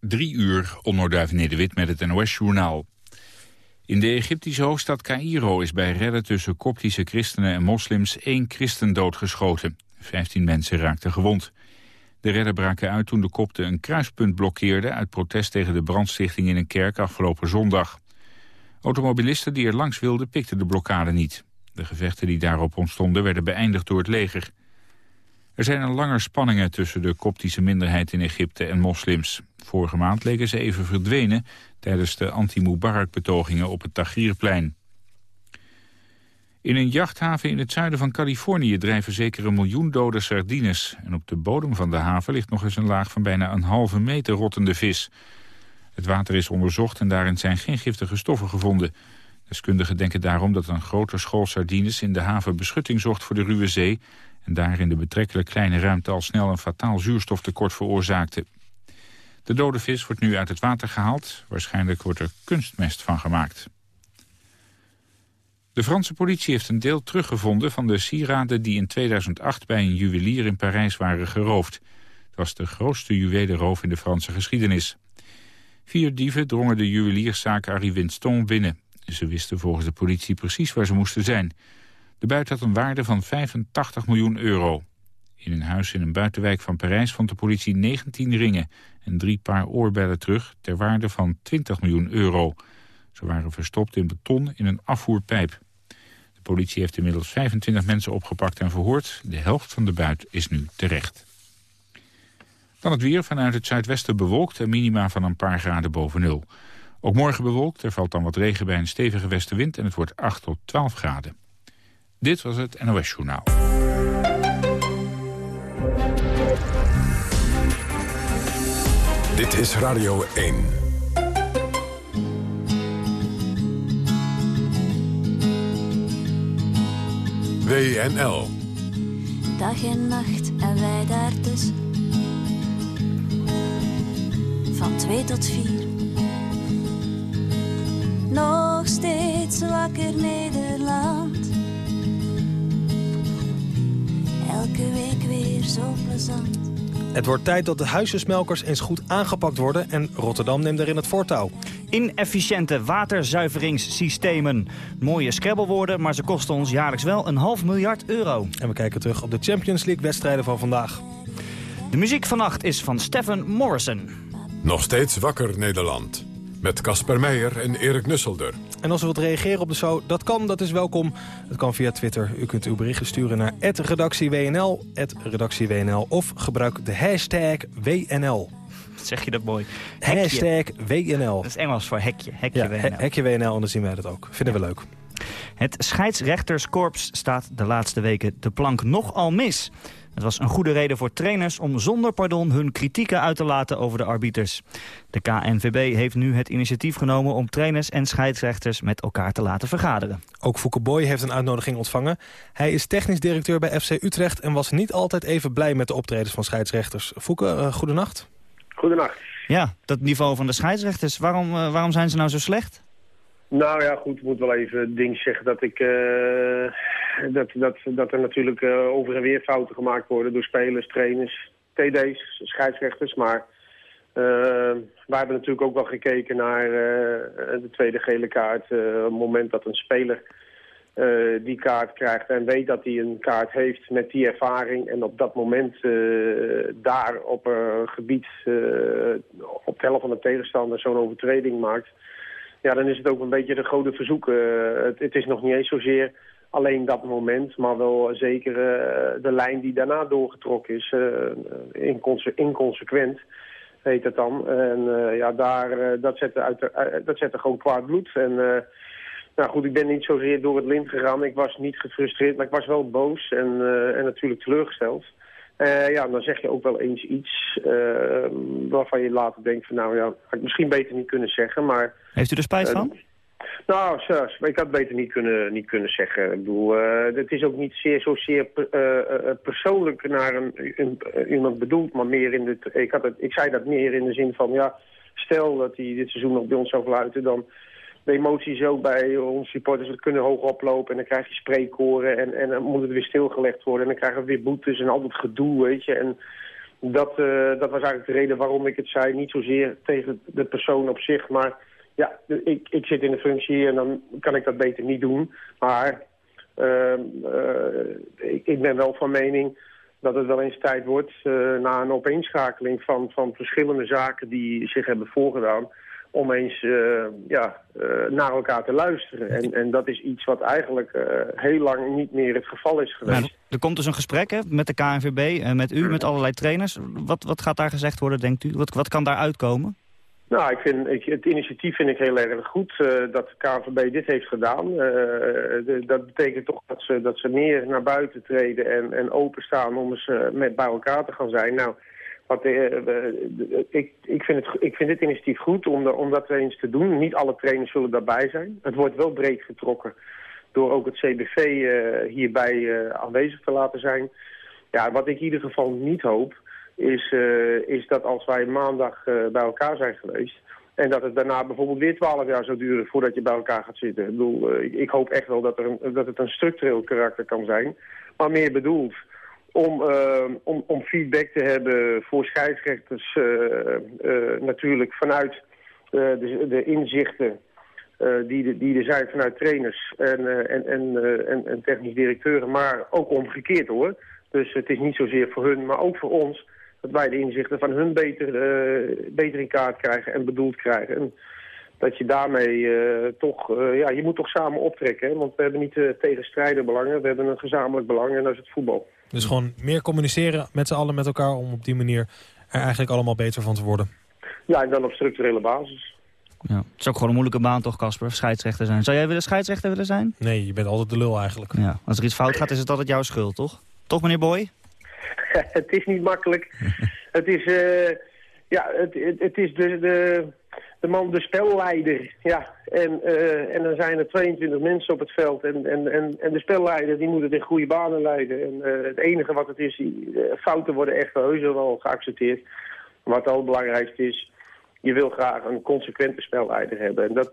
Drie uur, onderduif Nederwit met het NOS-journaal. In de Egyptische hoofdstad Cairo is bij redden tussen koptische christenen en moslims één christen doodgeschoten. Vijftien mensen raakten gewond. De redden braken uit toen de kopten een kruispunt blokkeerden... uit protest tegen de brandstichting in een kerk afgelopen zondag. Automobilisten die er langs wilden pikten de blokkade niet. De gevechten die daarop ontstonden werden beëindigd door het leger. Er zijn al langer spanningen tussen de koptische minderheid in Egypte en moslims. Vorige maand leken ze even verdwenen tijdens de anti-Mubarak-betogingen op het Tahrirplein. In een jachthaven in het zuiden van Californië drijven zeker een miljoen dode sardines. En op de bodem van de haven ligt nog eens een laag van bijna een halve meter rottende vis. Het water is onderzocht en daarin zijn geen giftige stoffen gevonden. Deskundigen denken daarom dat een grote school sardines in de haven beschutting zocht voor de ruwe zee... en daar in de betrekkelijk kleine ruimte al snel een fataal zuurstoftekort veroorzaakte. De dode vis wordt nu uit het water gehaald. Waarschijnlijk wordt er kunstmest van gemaakt. De Franse politie heeft een deel teruggevonden van de sieraden die in 2008 bij een juwelier in Parijs waren geroofd. Het was de grootste juwelenroof in de Franse geschiedenis. Vier dieven drongen de juwelierszaak Harry Winston binnen. Ze wisten volgens de politie precies waar ze moesten zijn. De buit had een waarde van 85 miljoen euro. In een huis in een buitenwijk van Parijs vond de politie 19 ringen... en drie paar oorbellen terug ter waarde van 20 miljoen euro. Ze waren verstopt in beton in een afvoerpijp. De politie heeft inmiddels 25 mensen opgepakt en verhoord. De helft van de buit is nu terecht. Dan het weer vanuit het zuidwesten bewolkt en minima van een paar graden boven nul. Ook morgen bewolkt, er valt dan wat regen bij een stevige westenwind... en het wordt 8 tot 12 graden. Dit was het NOS Journaal. Dit is Radio 1. WNL. Dag en nacht en wij daartussen. Van twee tot vier. Nog steeds wakker Nederland. Elke week weer zo plezant. Het wordt tijd dat de huisjesmelkers eens goed aangepakt worden... en Rotterdam neemt erin het voortouw. Inefficiënte waterzuiveringssystemen. Mooie scrabblewoorden, maar ze kosten ons jaarlijks wel een half miljard euro. En we kijken terug op de Champions League-wedstrijden van vandaag. De muziek vannacht is van Stephen Morrison. Nog steeds wakker Nederland. Met Casper Meijer en Erik Nusselder. En als u wilt reageren op de show, dat kan, dat is welkom. Het kan via Twitter. U kunt uw berichten sturen naar redactiewnl, redactiewnl of gebruik de hashtag WNL. Zeg je dat mooi? Hekje. Hashtag WNL. Dat is Engels voor hekje. Hekje ja, WNL. Hekje WNL en dan zien wij dat ook. Vinden we leuk. Het scheidsrechterskorps staat de laatste weken de plank nogal mis. Het was een goede reden voor trainers om zonder pardon hun kritieken uit te laten over de arbiters. De KNVB heeft nu het initiatief genomen om trainers en scheidsrechters met elkaar te laten vergaderen. Ook Fouke Boy heeft een uitnodiging ontvangen. Hij is technisch directeur bij FC Utrecht en was niet altijd even blij met de optredens van scheidsrechters. Fouke, uh, goedenacht. Goedenacht. Ja, dat niveau van de scheidsrechters, waarom, uh, waarom zijn ze nou zo slecht? Nou ja, goed, ik moet wel even ding zeggen dat ik... Uh, dat, dat, dat er natuurlijk uh, over en weer fouten gemaakt worden door spelers, trainers, TD's, scheidsrechters. Maar uh, wij hebben natuurlijk ook wel gekeken naar de tweede gele kaart. het moment dat een speler die kaart krijgt en weet dat hij een kaart heeft met die ervaring... en op dat moment daar op een gebied op de helft van de tegenstander zo'n overtreding maakt ja, dan is het ook een beetje de grote verzoek. het, het, is nog niet eens zozeer alleen dat moment, maar wel zeker uh, de lijn die daarna doorgetrokken is. Inconse inconsequent heet het dan. En ja, daar, dat, zette uit dat gewoon kwaad bloed. En nou goed, ik ben niet zozeer door het lint gegaan. Ik was niet gefrustreerd, maar ik was wel boos en, en natuurlijk teleurgesteld. Uh, ja, dan zeg je ook wel eens iets uh, waarvan je later denkt van nou ja, had ik misschien beter niet kunnen zeggen, maar... Heeft u er spijt van? Uh, nou, ik had beter niet kunnen, niet kunnen zeggen. Ik bedoel, het is ook niet zeer zozeer persoonlijk naar een, een, iemand bedoeld, maar meer in de... Ik, had het, ik zei dat meer in de zin van, ja, stel dat hij dit seizoen nog bij ons zou fluiten, dan de emoties ook bij onze supporters dat kunnen hoog oplopen. En dan krijg je spreekkoren en, en dan moet het weer stilgelegd worden. En dan krijgen we weer boetes en al dat gedoe, weet je. En dat, dat was eigenlijk de reden waarom ik het zei. Niet zozeer tegen de persoon op zich, maar ja, ik, ik zit in de functie en dan kan ik dat beter niet doen. Maar ehm, ik, ik ben wel van mening dat het wel eens tijd wordt na een opeenschakeling van, van verschillende zaken die zich hebben voorgedaan om eens uh, ja, uh, naar elkaar te luisteren. En, en dat is iets wat eigenlijk uh, heel lang niet meer het geval is geweest. Nou, er komt dus een gesprek hè, met de KNVB, met u, met allerlei trainers. Wat, wat gaat daar gezegd worden, denkt u? Wat, wat kan daar uitkomen? Nou, ik vind, ik, het initiatief vind ik heel erg goed dat de KNVB dit heeft gedaan. De, dat betekent toch dat ze, dat ze meer naar buiten treden en, en openstaan om eens met bij elkaar te gaan zijn. Nou, wat, uh, ik, ik, vind het, ik vind dit initiatief goed om, de, om dat eens te doen. Niet alle trainers zullen daarbij zijn. Het wordt wel breed getrokken door ook het CBV eh, hierbij aanwezig te laten zijn. Ja, wat ik in ieder geval niet hoop, is, is dat als wij maandag bij elkaar zijn geweest... en dat het daarna bijvoorbeeld weer twaalf jaar zou duren voordat je bij elkaar gaat zitten. Ik, bedoel, ik hoop echt wel dat, er een, dat het een structureel karakter kan zijn, maar meer bedoeld om, uh, om, om, feedback te hebben voor scheidsrechters uh, natuurlijk vanuit de, de, inzichten die, die er zijn vanuit trainers en, en, en, en, technisch directeuren, maar ook omgekeerd hoor. Dus het is niet zozeer voor hun, maar ook voor ons, dat wij de inzichten van hun beter, beter in kaart krijgen en bedoeld krijgen. En dat je daarmee toch, ja, je moet toch samen optrekken, want we hebben niet tegenstrijden belangen, we hebben een gezamenlijk belang en dat is het voetbal. Dus gewoon meer communiceren met z'n allen met elkaar... om op die manier er eigenlijk allemaal beter van te worden. Ja, en dan op structurele basis. Ja. Het is ook gewoon een moeilijke baan toch, Casper? Scheidsrechter zijn. Zou jij willen scheidsrechter willen zijn? Nee, je bent altijd de lul eigenlijk. Ja. Als er iets fout gaat, is het altijd jouw schuld, toch? Toch, meneer Boy? het is niet makkelijk. het is... Uh, ja, het, het, het, is de, de, de man, de spelleider. Ja, en, uh, en dan zijn er 22 mensen op het veld. En, en, en, en de spelleider die moet het in goede banen leiden. En uh, het enige wat het is, uh, fouten worden echt heus wel geaccepteerd. Al het belangrijkste is, je wil graag een consequente spelleider hebben. En dat,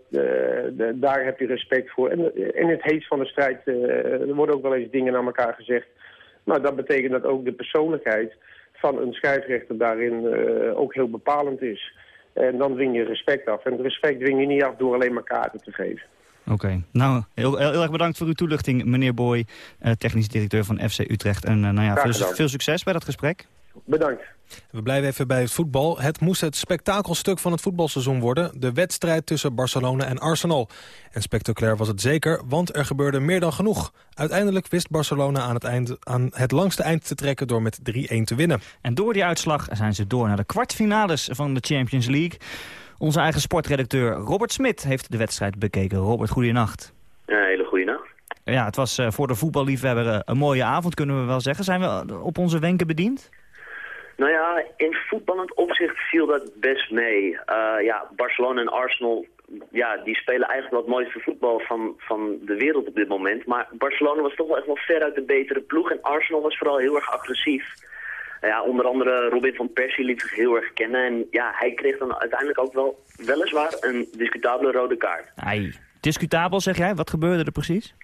daar heb je respect voor. En in het heet van de strijd er worden ook wel eens dingen naar elkaar gezegd. Nou, dat betekent dat ook de persoonlijkheid van een scheidsrechter daarin ook heel bepalend is. En dan dwing je respect af. En respect dwing je niet af door alleen maar kaarten te geven. Oké. Nou, heel, heel, erg bedankt voor uw toelichting, meneer Boy, uh, technisch directeur van FC Utrecht. En uh, nou ja, veel, veel, succes bij dat gesprek. Bedankt. We blijven even bij het voetbal. Het moest het spektakelstuk van het voetbalseizoen worden. De wedstrijd tussen Barcelona en Arsenal. En spectaculair was het zeker, want er gebeurde meer dan genoeg. Uiteindelijk wist Barcelona aan het, eind, aan het langste eind te trekken door met 3-1 te winnen. En door die uitslag zijn ze door naar de kwartfinales van de Champions League. Onze eigen sportredacteur Robert Smit heeft de wedstrijd bekeken. Robert, goedenacht. Een hele goede nacht. Ja, het was uh, voor de voetballiefhebber uh, een mooie avond, kunnen we wel zeggen. Zijn we op onze wenken bediend? Nou ja, in voetballend opzicht viel dat best mee. Uh, ja, Barcelona en Arsenal, ja, die spelen eigenlijk wat mooiste voetbal van, van de wereld op dit moment. Maar Barcelona was toch wel echt wel veruit de betere ploeg en Arsenal was vooral heel erg agressief. Ja, onder andere Robin van Persie liet zich heel erg kennen. En ja, hij kreeg dan uiteindelijk ook wel weliswaar een discutabele rode kaart. Ai, discutabel zeg jij? Wat gebeurde er precies?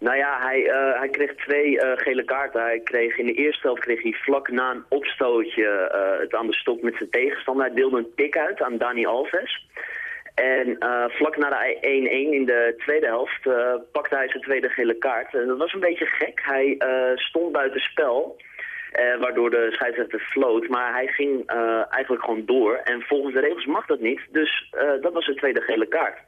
Nou ja, hij, uh, hij kreeg twee uh, gele kaarten. Hij kreeg, in de eerste helft kreeg hij vlak na een opstootje uh, het aan de stok met zijn tegenstander. Hij deelde een tik uit aan Dani Alves. En vlak na de 1-1 in de tweede helft pakte hij zijn tweede gele kaart. En dat was een beetje gek. Hij stond buiten spel. waardoor de scheidsrechter floot. Maar hij ging eigenlijk gewoon door. En volgens de regels mag dat niet. Dus dat was zijn tweede gele kaart.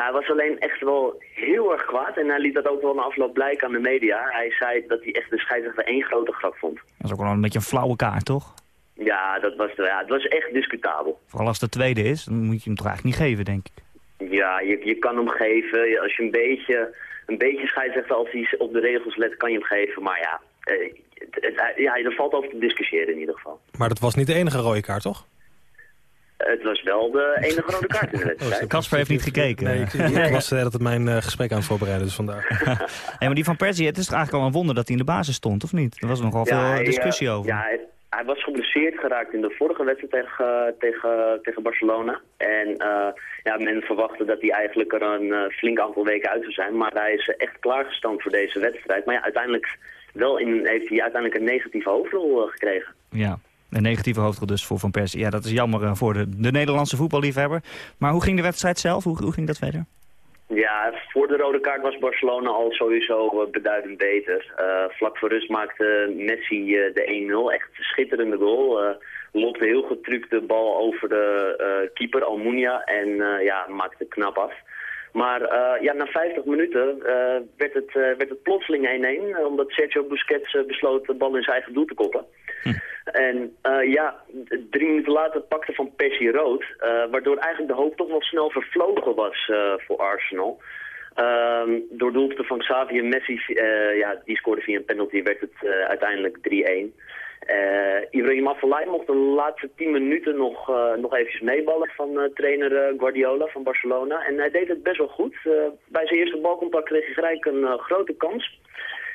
Nou, hij was alleen echt wel heel erg kwaad en hij liet dat ook wel na afloop blijken aan de media. Hij zei dat hij echt de scheidsrechter één grote grap vond. Dat is ook wel een beetje een flauwe kaart, toch? Ja, dat was, ja, het was echt discutabel. Vooral als de tweede is, dan moet je hem toch eigenlijk niet geven, denk ik. Ja, je, je kan hem geven. Als je een beetje, een beetje scheidsrechter als hij op de regels let, kan je hem geven. Maar ja, eh, het, ja, er valt over te discussiëren in ieder geval. Maar dat was niet de enige rode kaart, toch? Het was wel de enige rode kaart in de wedstrijd. Casper heeft niet gekeken. Nee, ik, ik was uh, dat het mijn uh, gesprek aan het voorbereiden, dus vandaag. hey, maar die van Persie, het is toch eigenlijk al een wonder dat hij in de basis stond, of niet? Er was nogal ja, veel discussie uh, over. Ja, hij, hij, was geblesseerd geraakt in de vorige wedstrijd tegen, tegen, tegen Barcelona. En ja, men verwachtte dat hij eigenlijk er een flink aantal weken uit zou zijn. Maar hij is echt klaargestand voor deze wedstrijd. Maar ja, uiteindelijk wel in, heeft hij uiteindelijk een negatieve hoofdrol gekregen. Ja, Een negatieve hoofdrol dus voor Van Persie. Ja, dat is jammer voor de, de Nederlandse voetballiefhebber. Maar hoe ging de wedstrijd zelf? Hoe, ging dat verder? Ja, voor de rode kaart was Barcelona al sowieso beduidend beter. vlak voor rust maakte Messi de 1-0. Echt een schitterende goal. Uh, lopte heel getrukt de bal over de keeper Almunia en ja, maakte knap af. Maar uh, ja, na 50 minuten uh, werd, het, uh, werd het plotseling 1-1, omdat Sergio Busquets besloot de bal in zijn eigen doel te koppen. Hm. En ja, drie minuten later pakte Van Persie rood, waardoor eigenlijk de hoop toch wel snel vervlogen was voor Arsenal. Ehm, door doelpunten van Xavi en Messi, ja, die scoorde via een penalty, werd het uiteindelijk 3-1. Uh, Ibrahim Afellay mocht de laatste tien minuten nog, uh, nog eventjes meeballen van uh, trainer Guardiola van Barcelona. En hij deed het best wel goed. bij zijn eerste balcontact kreeg hij gelijk een grote kans.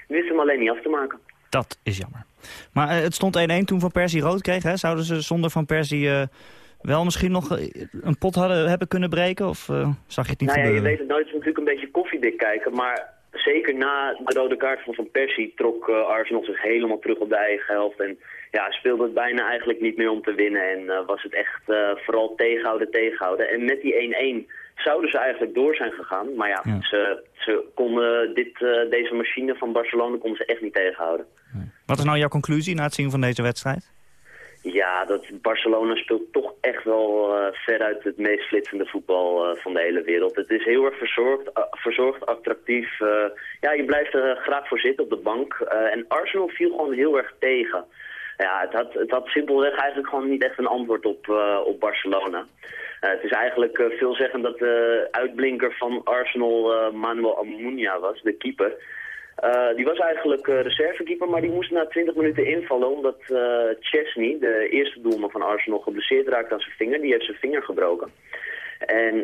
Wist hem alleen niet af te maken. Dat is jammer. Maar het stond 1-1 toen Van Persie rood kreeg. Hè? Zouden ze zonder Van Persie wel misschien nog een pot hadden, hebben kunnen breken? Of zag je het niet nou ja, Je weet het nooit, het is natuurlijk een beetje koffiedik kijken. Maar zeker na de rode kaart van Van Persie trok uh, Arsenal zich helemaal terug op de eigen helft. En ja, speelde het bijna eigenlijk niet meer om te winnen. En uh, was het echt uh, vooral tegenhouden, tegenhouden. En met die 1-1 zouden ze eigenlijk door zijn gegaan. Maar ja, ja. Ze, ze konden dit, deze machine van Barcelona konden ze echt niet tegenhouden. Wat is nou jouw conclusie na het zien van deze wedstrijd? Ja, dat Barcelona speelt toch echt wel uh, veruit het meest flitsende voetbal uh, van de hele wereld. Het is heel erg verzorgd, verzorgd attractief. ja, je blijft er graag voor zitten op de bank. en Arsenal viel gewoon heel erg tegen. Ja, het had, simpelweg eigenlijk gewoon niet echt een antwoord op, op Barcelona. het is eigenlijk veelzeggend dat de uitblinker van Arsenal Manuel Almunia was, de keeper. Uh, die was eigenlijk uh, reservekeeper, maar die moest na 20 minuten invallen omdat uh, Chesney, de eerste doelman van Arsenal, geblesseerd raakte aan zijn vinger. Die heeft zijn vinger gebroken. En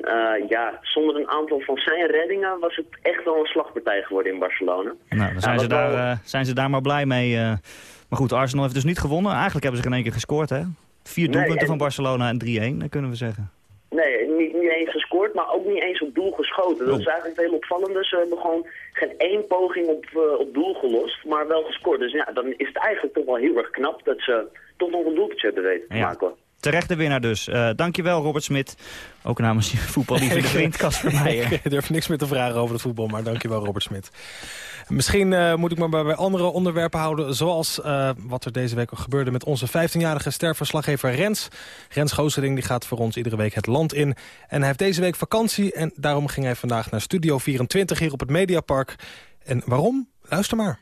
ja, zonder een aantal van zijn reddingen was het echt wel een slagpartij geworden in Barcelona. Nou, dan zijn, ze, daar, wel... zijn ze daar maar blij mee. maar goed, Arsenal heeft dus niet gewonnen. Eigenlijk hebben ze geen één keer gescoord, hè? Vier doelpunten nee, en... van Barcelona en 3-1, kunnen we zeggen. Nee, niet, niet eens gescoord, maar ook niet eens doel geschoten. Dat is eigenlijk heel opvallend. Dus ze hebben gewoon geen één poging op, uh, op doel gelost, maar wel gescoord. Dus ja, dan is het eigenlijk toch wel heel erg knap dat ze toch nog een doelpuntje hebben weten te ja. Terechte winnaar dus. Uh, dankjewel Robert Smit. Ook namens je voetballiefde vriend Casper Meijer. Ik durf niks meer te vragen over het voetbal, maar dankjewel Robert Smit. Misschien uh, moet ik me bij, bij andere onderwerpen houden... zoals uh, wat er deze week gebeurde met onze 15-jarige sterverslaggever Rens. Rens Gooseling die gaat voor ons iedere week het land in. En hij heeft deze week vakantie en daarom ging hij vandaag naar Studio 24 hier op het Mediapark. En waarom? Luister maar.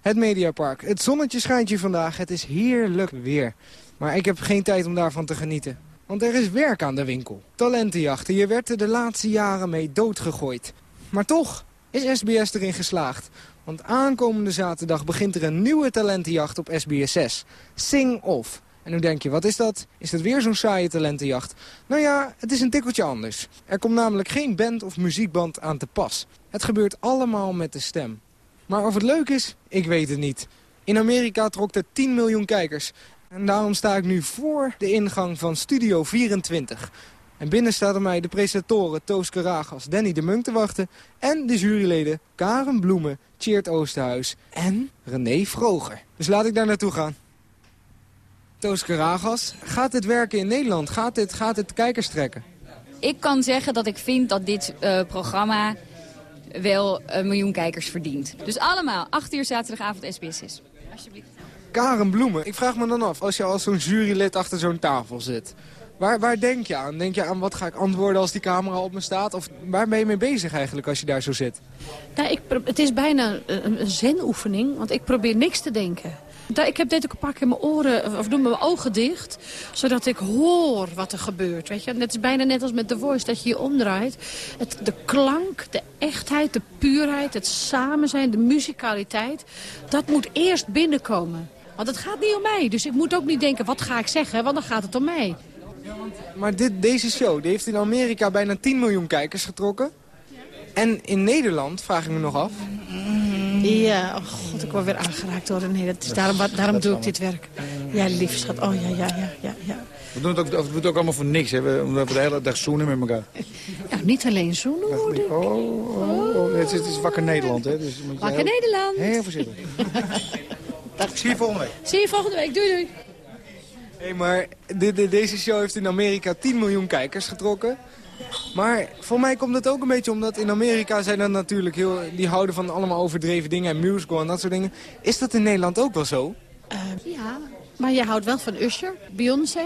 Het Mediapark. Het zonnetje schijnt hier vandaag. Het is heerlijk weer. Maar ik heb geen tijd om daarvan te genieten. Want er is werk aan de winkel. Talentenjachten, je werd er de laatste jaren mee doodgegooid. Maar toch is SBS erin geslaagd. Want aankomende zaterdag begint er een nieuwe talentenjacht op SBS 6. Sing Off. En nu denk je, wat is dat? Is het weer zo'n saaie talentenjacht? Nou ja, het is een tikkeltje anders. Er komt namelijk geen band of muziekband aan te pas. Het gebeurt allemaal met de stem. Maar of het leuk is, ik weet het niet. In Amerika trok er 10 miljoen kijkers. En daarom sta ik nu voor de ingang van Studio 24. En binnen staat mij de presentatoren Toos Karagas, Danny de Munk te wachten... en de juryleden Karen Bloemen, Tjeerd Oosterhuis en René Vroger. Dus laat ik daar naartoe gaan. Toos Karagas, gaat dit werken in Nederland? Gaat dit, gaat dit kijkers trekken? Ik kan zeggen dat ik vind dat dit uh, programma wel een miljoen kijkers verdient. Dus allemaal, 8 uur zaterdagavond SBS is. Alsjeblieft. Karen Bloemen, ik vraag me dan af, als je als zo'n jurylid achter zo'n tafel zit... Waar, waar denk je aan? Denk je aan wat ga ik antwoorden als die camera op me staat? Of waar ben je mee bezig eigenlijk als je daar zo zit? Nou, ik, het is bijna een, zenoefening, want ik probeer niks te denken. Ik heb dit ook een paar keer mijn oren, of doen mijn ogen dicht, zodat ik hoor wat er gebeurt. Weet je? Het is bijna net als met The Voice, dat je je omdraait. Het, de klank, de echtheid, de puurheid, het samen zijn, de muzikaliteit, dat moet eerst binnenkomen. Want het gaat niet om mij, dus ik moet ook niet denken, wat ga ik zeggen, want dan gaat het om mij. Maar dit, deze show die heeft in Amerika bijna 10 miljoen kijkers getrokken. En in Nederland, vraag ik me nog af. Ja, oh god, ik word weer aangeraakt hoor. Nee, dat is, daarom daarom doe ik dit werk. Ja, lief schat. Oh ja, ja, ja, ja. ja. We doen, het ook, we doen het ook allemaal voor niks, hè? We, omdat we de hele dag zoenen met elkaar. Ja, niet alleen zoenen hoor. Oh, oh, oh. Het, is, het is wakker Nederland, hè? Dus wakker Nederland. Heel voorzichtig. Dag. Zie je volgende week. Zie je volgende week. Doei, doei. Hé, maar de, de, deze show heeft in Amerika 10 miljoen kijkers getrokken. Maar voor mij komt het ook een beetje omdat in Amerika zijn dan natuurlijk heel... die houden van allemaal overdreven dingen en musical en dat soort dingen. Is dat in Nederland ook wel zo? Uh, ja, maar je houdt wel van Usher, Beyoncé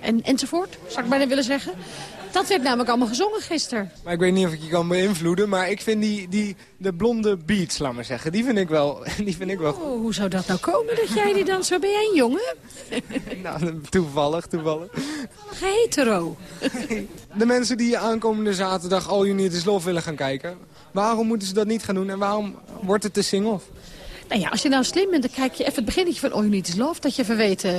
en, enzovoort, zou ik bijna willen zeggen. Dat werd namelijk allemaal gezongen gisteren. Maar ik weet niet of ik je kan beïnvloeden, maar ik vind die, die de blonde beats, laat maar zeggen, die vind ik wel, die vind ik wel goed. Oh, hoe zou dat nou komen dat jij die dan zo... Ben jij een jongen? nou, toevallig, toevallig. Hetero. de mensen die aankomende zaterdag All You Need Is Love willen gaan kijken, waarom moeten ze dat niet gaan doen en waarom wordt het de sing-off? Nou ja, als je nou slim bent, dan kijk je even het beginnetje van All You Need Is Love. Dat je even weet uh,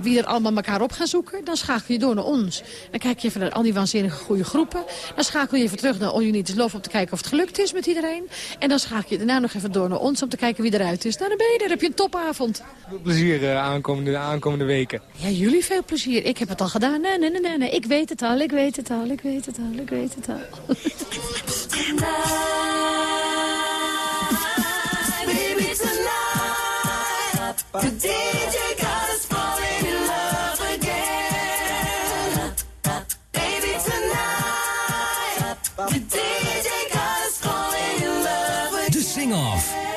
wie er allemaal elkaar op gaan zoeken. Dan schakel je door naar ons. Dan kijk je even naar al die waanzinnige goede groepen. Dan schakel je even terug naar All You Need Is Love om te kijken of het gelukt is met iedereen. En dan schakel je daarna nog even door naar ons om te kijken wie eruit is. Nou, dan ben je er. heb je een topavond. Veel plezier uh, aankomende, aankomende weken. Ja, jullie veel plezier. Ik heb het al gedaan. Nee, nee, nee, nee. nee. Ik weet het al, ik weet het al, ik weet het al, ik weet het al.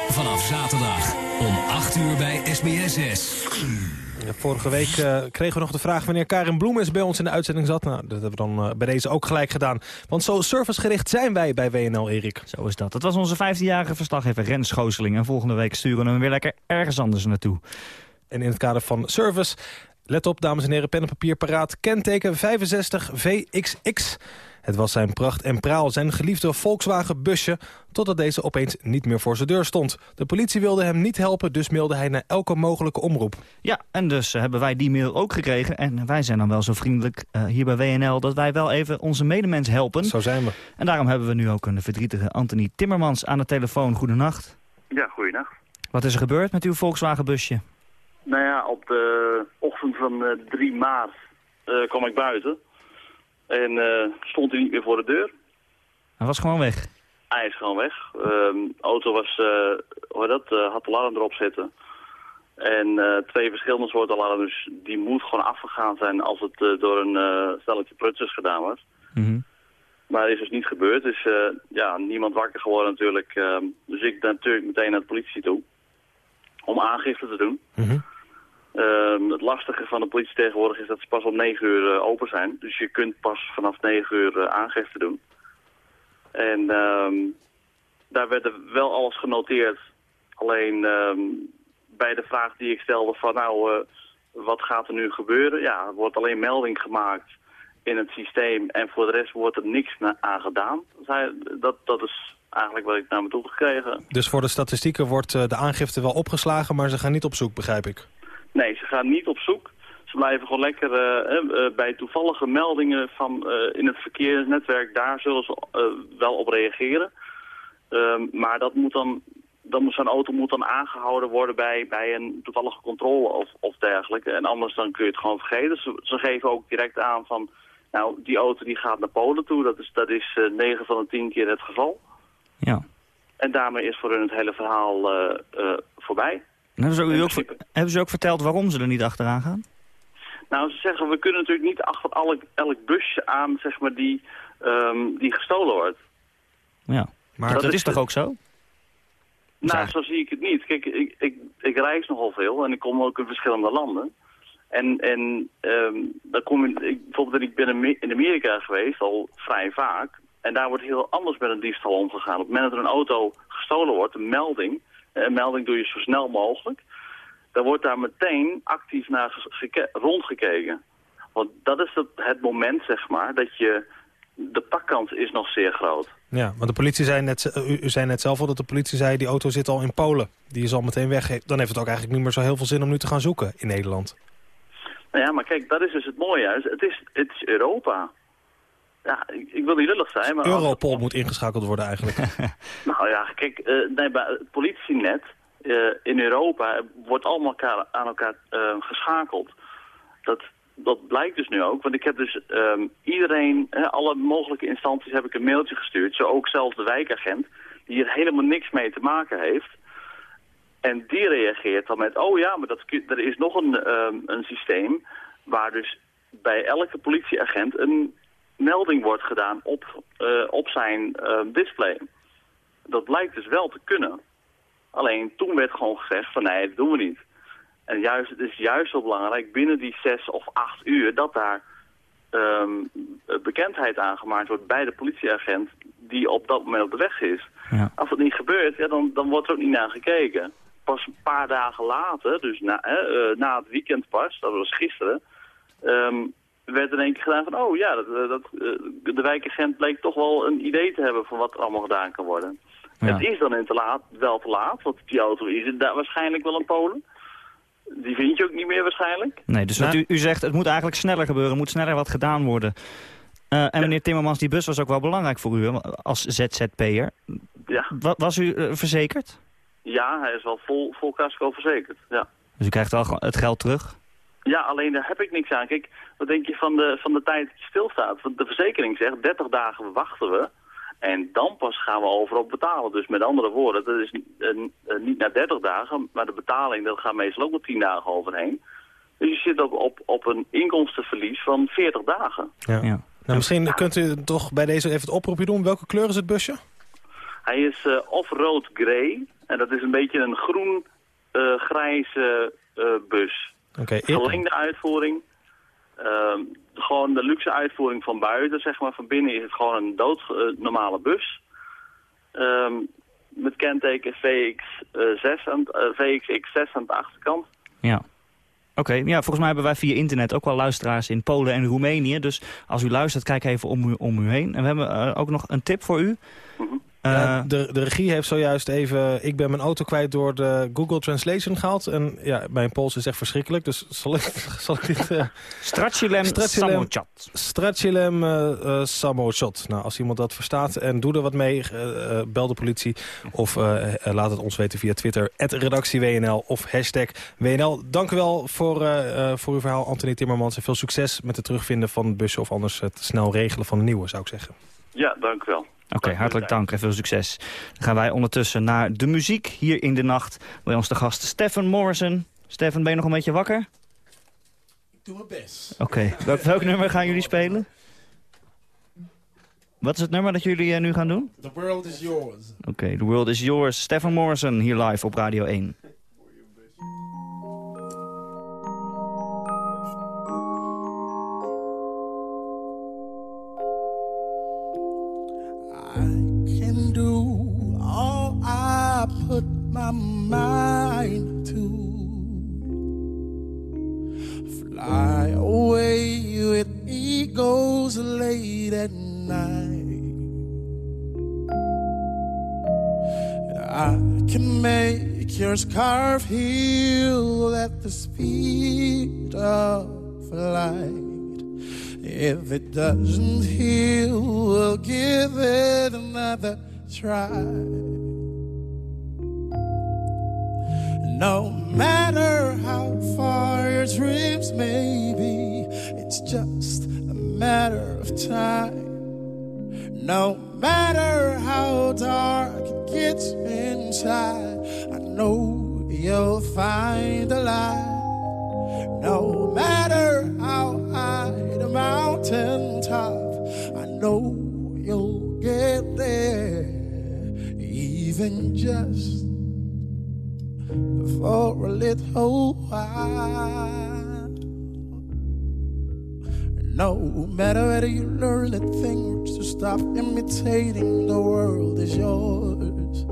Vanaf zaterdag om 8 uur bij SBS6. Vorige week uh, kregen we nog de vraag wanneer Karin Bloemens bij ons in de uitzending zat. Nou, dat hebben we dan uh, bij deze ook gelijk gedaan. Want zo servicegericht zijn wij bij WNL, Erik. Zo is dat. Dat was onze 15-jarige verslaggever Rens Schooseling. En volgende week sturen we hem weer lekker ergens anders naartoe. En in het kader van service, let op dames en heren, pen en papier paraat. Kenteken 65 VXX. Het was zijn pracht en praal, zijn geliefde Volkswagen busje... totdat deze opeens niet meer voor zijn deur stond. De politie wilde hem niet helpen, dus mailde hij naar elke mogelijke omroep. Ja, en dus hebben wij die mail ook gekregen. En wij zijn dan wel zo vriendelijk uh, hier bij WNL... dat wij wel even onze medemens helpen. Zo zijn we. En daarom hebben we nu ook een verdrietige Anthony Timmermans aan de telefoon. Goedenacht. Ja, goedenacht. Wat is er gebeurd met uw Volkswagen busje? Nou ja, op de ochtend van uh, 3 maart uh, kwam ik buiten... En uh, stond hij niet meer voor de deur. Hij was gewoon weg? Hij is gewoon weg. Ehm, de auto was, uh, hoe dat, uh, had alarm erop zitten. En twee verschillende soorten alarm, dus die moet gewoon afgegaan zijn als het door een stelletje prutsers gedaan was. Mm -hmm. Maar dat is dus niet gebeurd. Dus ja, niemand wakker geworden natuurlijk. Ehm, dus ik natuurlijk meteen naar de politie toe. Om aangifte te doen. Mm -hmm. Um, het lastige van de politie tegenwoordig is dat ze pas om 9 uur uh, open zijn. Dus je kunt pas vanaf 9 uur uh, aangifte doen. En um, daar werd wel alles genoteerd. Alleen um, bij de vraag die ik stelde van nou, uh, wat gaat er nu gebeuren? Ja, er wordt alleen melding gemaakt in het systeem en voor de rest wordt er niks aan gedaan. Dat, dat is eigenlijk wat ik naar me toe gekregen. Dus voor de statistieken wordt de aangifte wel opgeslagen, maar ze gaan niet op zoek, begrijp ik? Nee, ze gaan niet op zoek. Ze blijven gewoon lekker uh, uh, bij toevallige meldingen van, uh, in het verkeersnetwerk. Daar zullen ze wel op reageren. Ehm, maar dat moet dan, dan moet auto moet dan aangehouden worden bij, bij een toevallige controle of, of dergelijke. En anders dan kun je het gewoon vergeten. Ze, ze geven ook direct aan van, nou, die auto die gaat naar Polen toe. Dat is, dat is 9 van de 10 keer het geval. Ja. En daarmee is voor hun het hele verhaal voorbij. Hebben ze, u ook, hebben ze ook verteld waarom ze er niet achteraan gaan? Nou, ze zeggen, we kunnen natuurlijk niet achter elk, elk busje aan, zeg maar, die, um, die gestolen wordt. Ja, maar dat, dat is, is toch ook zo? Nou, zo zie ik het niet. Kijk, ik, ik, ik reis nogal veel en ik kom ook in verschillende landen. En, en um, dan kom ik, ik, bijvoorbeeld, ik ben in Amerika geweest, al vrij vaak. En daar wordt heel anders met een diefstal omgegaan. Op het moment dat er een auto gestolen wordt, een melding een melding doe je zo snel mogelijk. Dan wordt daar meteen actief naar rondgekeken. Want dat is het, het moment, zeg maar, dat je... De pakkans is nog zeer groot. Ja, maar de politie zei net, u zei net zelf al dat de politie zei... die auto zit al in Polen, die is al meteen weg. Dan heeft het ook eigenlijk niet meer zo heel veel zin om nu te gaan zoeken in Nederland. Nou ja, maar kijk, dat is dus het mooie. Het is, het is Europa. Ja, ik, ik, wil niet lullig zijn, maar... Europol moet ingeschakeld worden eigenlijk. nou ja, kijk, uh, nee, bij het politienet uh, in Europa wordt allemaal aan elkaar uh, geschakeld. Dat, dat blijkt dus nu ook, want ik heb dus um, iedereen, alle mogelijke instanties heb ik een mailtje gestuurd. Zo ook zelfs de wijkagent, die hier helemaal niks mee te maken heeft. En die reageert dan met, oh ja, maar dat, er is nog een, um, een systeem Waar dus bij elke politieagent een melding wordt gedaan op, uh, op zijn uh, display. Dat blijkt dus wel te kunnen. Alleen toen werd gewoon gezegd van nee, dat doen we niet. En juist, het is juist zo belangrijk binnen die zes of acht uur dat daar um, bekendheid aangemaakt wordt bij de politieagent die op dat moment op de weg is. Ja. Als dat niet gebeurt, ja, dan, dan wordt er ook niet naar gekeken. Pas een paar dagen later, dus na, uh, na het weekend pas, dat was gisteren, um, werd in één keer gedaan van, oh ja, dat, eh, dat, uh, de wijkagent bleek toch wel een idee te hebben van wat er allemaal gedaan kan worden. Ja. Het is dan in te laat, wel te laat, want die auto is daar waarschijnlijk wel een Polen. Die vind je ook niet meer waarschijnlijk. Nee, dus wat u, u zegt, het moet eigenlijk sneller gebeuren, er moet sneller wat gedaan worden. Uh, en meneer Timmermans, die bus was ook wel belangrijk voor u als ZZP'er. Ja. Was u uh, verzekerd? Ja, hij is wel vol, vol casco verzekerd, ja. Dus u krijgt wel het geld terug? Ja, alleen daar heb ik niks aan. Kijk, wat denk je van de, van de tijd dat je stilstaat? Want de verzekering zegt, 30 dagen wachten we. En dan pas gaan we over op betalen. Dus met andere woorden, dat is uh, niet na 30 dagen, maar de betaling, dat gaat meestal ook wel 10 dagen overheen. Dus je zit op, op, op een inkomstenverlies van 40 dagen. Ja. ja. Nou, misschien kunt u toch bij deze even het oproepje doen. Welke kleur is het busje? Hij is uh, off-road-grey. En dat is een beetje een groen-grijze uh, bus. Okay, Verlengde uitvoering. Uh, gewoon de luxe uitvoering van buiten, zeg maar. Van binnen is het gewoon een dood normale bus. Um, met kenteken VX6 aan, VXX6 aan de achterkant. Ja. Oké, ja, volgens mij hebben wij via internet ook wel luisteraars in Polen en Roemenië. Dus als u luistert, kijk even om u, om u heen. En we hebben uh, ook nog een tip voor u. Mm uh, de, de regie heeft zojuist even... Ik ben mijn auto kwijt door de Google Translation gehaald. En ja, mijn Pools is echt verschrikkelijk. Dus zal ik, zal ik dit... Uh, Stracilem Samochot. Stracilem uh, Samochot. Nou, als iemand dat verstaat en doe er wat mee, bel de politie. Of laat het ons weten via Twitter. redactieWNL of hashtag WNL. Dank u wel voor, voor uw verhaal, Anthony Timmermans. En veel succes met het terugvinden van het busje. Of anders het snel regelen van een nieuwe, zou ik zeggen. Ja, dank u wel. Oké, okay, hartelijk dank en veel succes. Dan gaan wij ondertussen naar de muziek hier in de nacht. Bij ons de gast Stefan Morrison. Stefan, ben je nog een beetje wakker? Ik doe mijn best. Oké, okay. welk, welk nummer gaan jullie spelen? Wat is het nummer dat jullie uh, nu gaan doen? The World is Yours. Oké, okay, The World is Yours. Stefan Morrison hier live op Radio 1. Late at night. I can make your scarf heal at the speed of light. If it doesn't heal, we'll give it another try. No matter how far your dreams may be, it's just matter of time. No matter how dark it gets inside, I know you'll find a light. No matter how high the mountain top, I know you'll get there, even just for a little while. No matter whether you learn a thing to stop imitating the world is yours.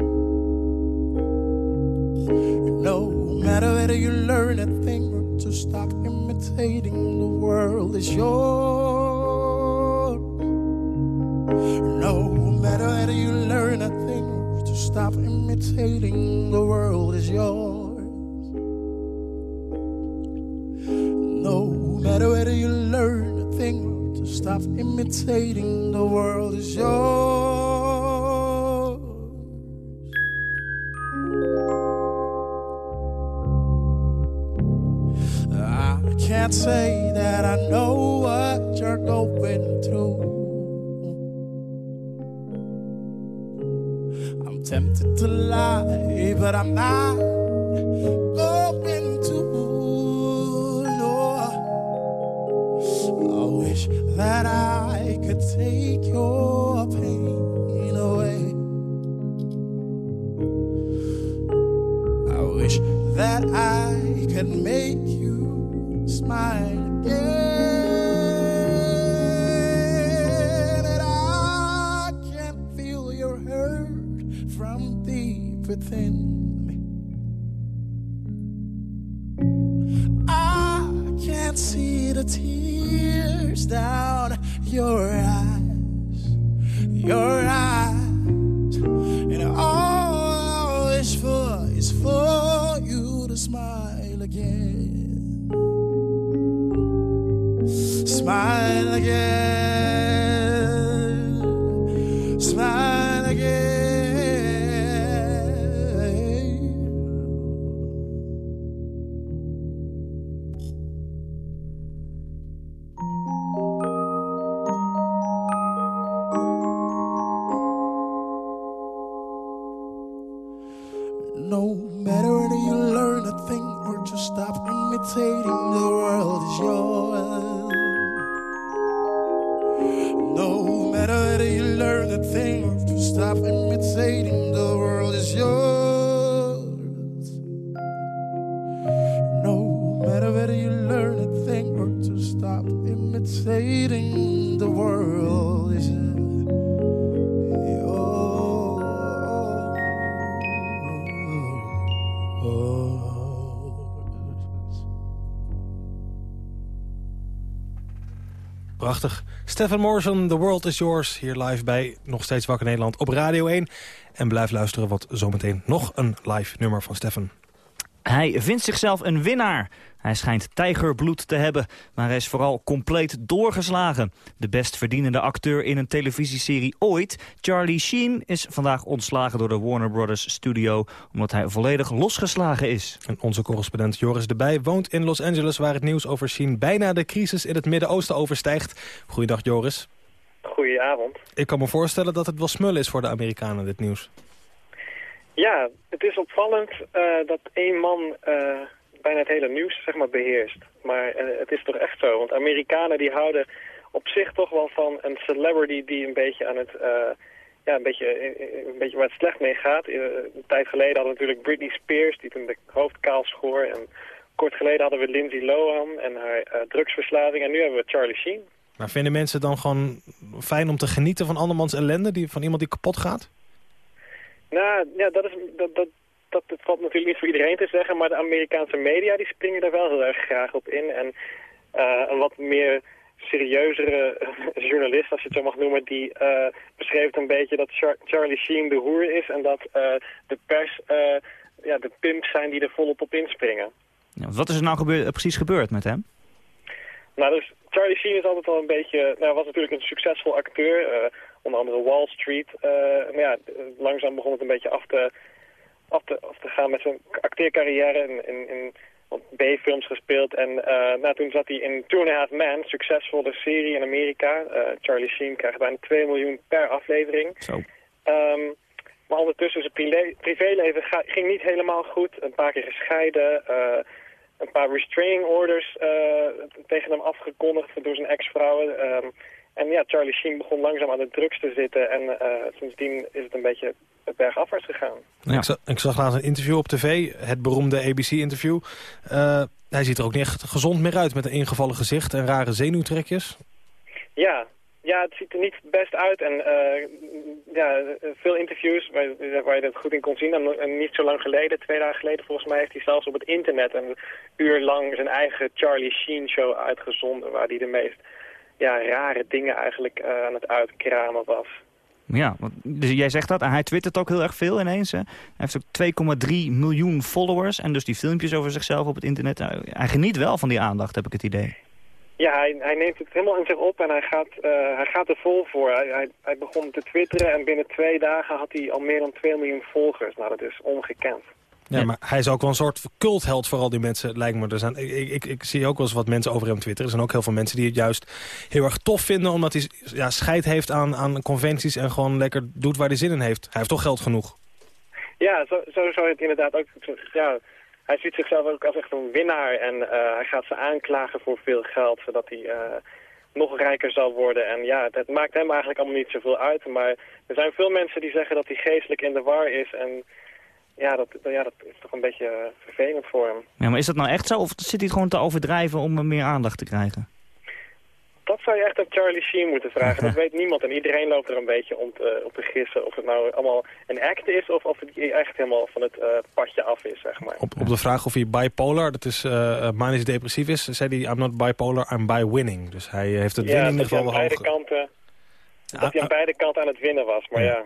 No matter whether you learn a thing to stop imitating the world is yours. No matter whether you learn a thing to stop imitating the world is yours. Stop imitating the world is yours. No matter you learn a thing to stop imitating, the world is yours. Stefan Morrison, The World is Yours. Hier live bij Nog Steeds Wakker Nederland op Radio 1. En blijf luisteren, want zometeen nog een live nummer van Stefan. Hij vindt zichzelf een winnaar. Hij schijnt tijgerbloed te hebben, maar hij is vooral compleet doorgeslagen. De best verdienende acteur in een televisieserie ooit, Charlie Sheen... is vandaag ontslagen door de Warner Brothers studio... omdat hij volledig losgeslagen is. En onze correspondent Joris de Bij woont in Los Angeles... waar het nieuws over Sheen bijna de crisis in het Midden-Oosten overstijgt. Goeiedag Joris. Goedenavond. Ik kan me voorstellen dat het wel smullen is voor de Amerikanen, dit nieuws. Ja, het is opvallend eh, dat één man eh, bijna het hele nieuws zeg maar, beheerst. Maar eh, het is toch echt zo, want Amerikanen die houden op zich toch wel van een celebrity die een beetje aan het... ja, een beetje, een beetje waar het slecht mee gaat. een tijd geleden hadden we natuurlijk Britney Spears, die toen de hoofd kaal schoor. En kort geleden hadden we Lindsay Lohan en haar drugsverslaving. En nu hebben we Charlie Sheen. Maar vinden mensen dan gewoon fijn om te genieten van andermans ellende? Die, van iemand die kapot gaat? Nou, ja, dat, is, dat, dat, dat, valt natuurlijk niet voor iedereen te zeggen, maar de Amerikaanse media die springen er wel heel erg graag op in. En uh, een wat meer serieuzere journalist, als je het zo mag noemen, die uh, beschreef een beetje dat Char Charlie Sheen de hoer is en dat de pers ja, de pimps zijn die er volop op inspringen. Ja, wat is er nou precies gebeurd met hem? Nou, dus Charlie Sheen is altijd wel een beetje, nou, was natuurlijk een succesvol acteur onder andere Wall Street. Uh, maar ja, langzaam begon het een beetje af te, af te, af te gaan met zijn acteercarrière in, in, in B-films gespeeld. En uh, nou, toen zat hij in Two and a Half Men, succesvolle serie in Amerika. Uh, Charlie Sheen krijgt bijna 2 miljoen per aflevering. Zo. Um, maar ondertussen zijn privé, privéleven ging niet helemaal goed. Een paar keer gescheiden. een paar restraining orders tegen hem afgekondigd door zijn ex-vrouwen. Um, en ja, Charlie Sheen begon langzaam aan de drugs te zitten. En uh, sindsdien is het een beetje bergafwaarts gegaan. Ja. Ik, zag, ik zag laatst een interview op tv, het beroemde ABC-interview. Uh, hij ziet er ook niet echt gezond meer uit met een ingevallen gezicht en rare zenuwtrekjes. Ja, ja het ziet er niet best uit. En uh, ja, veel interviews waar, waar, je dat goed in kon zien. En, en, niet zo lang geleden, twee dagen geleden volgens mij, heeft hij zelfs op het internet een uur lang zijn eigen Charlie Sheen show uitgezonden. Waar hij de meest ja, rare dingen eigenlijk uh, aan het uitkramen was. Ja, dus jij zegt dat. En hij twittert ook heel erg veel ineens. Hè? Hij heeft ook 2,3 miljoen followers. En dus die filmpjes over zichzelf op het internet. Hij geniet wel van die aandacht, heb ik het idee. Ja, hij, hij neemt het helemaal in zich op en hij gaat, uh, hij gaat er vol voor. Hij, hij, hij, begon te twitteren en binnen twee dagen had hij al meer dan 2 miljoen volgers. Nou, dat is ongekend. Ja, maar hij is ook wel een soort cultheld voor al die mensen, lijkt me. Er zijn, ik, ik, ik zie ook wel eens wat mensen over hem twitteren. Er zijn ook heel veel mensen die het juist heel erg tof vinden... omdat hij ja, scheid heeft aan, aan conventies en gewoon lekker doet waar hij zin in heeft. Hij heeft toch geld genoeg. Ja, zo, zo zou je het inderdaad ook... Ja, hij ziet zichzelf ook als echt een winnaar en uh, hij gaat ze aanklagen voor veel geld... zodat hij uh, nog rijker zal worden. En ja, het, het maakt hem eigenlijk allemaal niet zoveel uit. Maar er zijn veel mensen die zeggen dat hij geestelijk in de war is. En ja, dat, ja, dat is toch een beetje eh, vervelend voor hem. Ja, maar is dat nou echt zo? Of zit hij het gewoon te overdrijven om meer aandacht te krijgen? Dat zou je echt aan Charlie Sheen moeten vragen. Dat weet niemand. En iedereen loopt er een beetje om te, op te gissen of het nou allemaal een act is... of of het echt helemaal van het uh, padje af is, zeg maar. Op, op de vraag of hij bipolar, dat is uh, manisch depressief is... zei hij, I'm not bipolar, I'm by winning. Dus hij heeft het ja, winnen in ieder geval wel hoog. Kanten, dat hij aan beide kanten aan het winnen was, maar ja.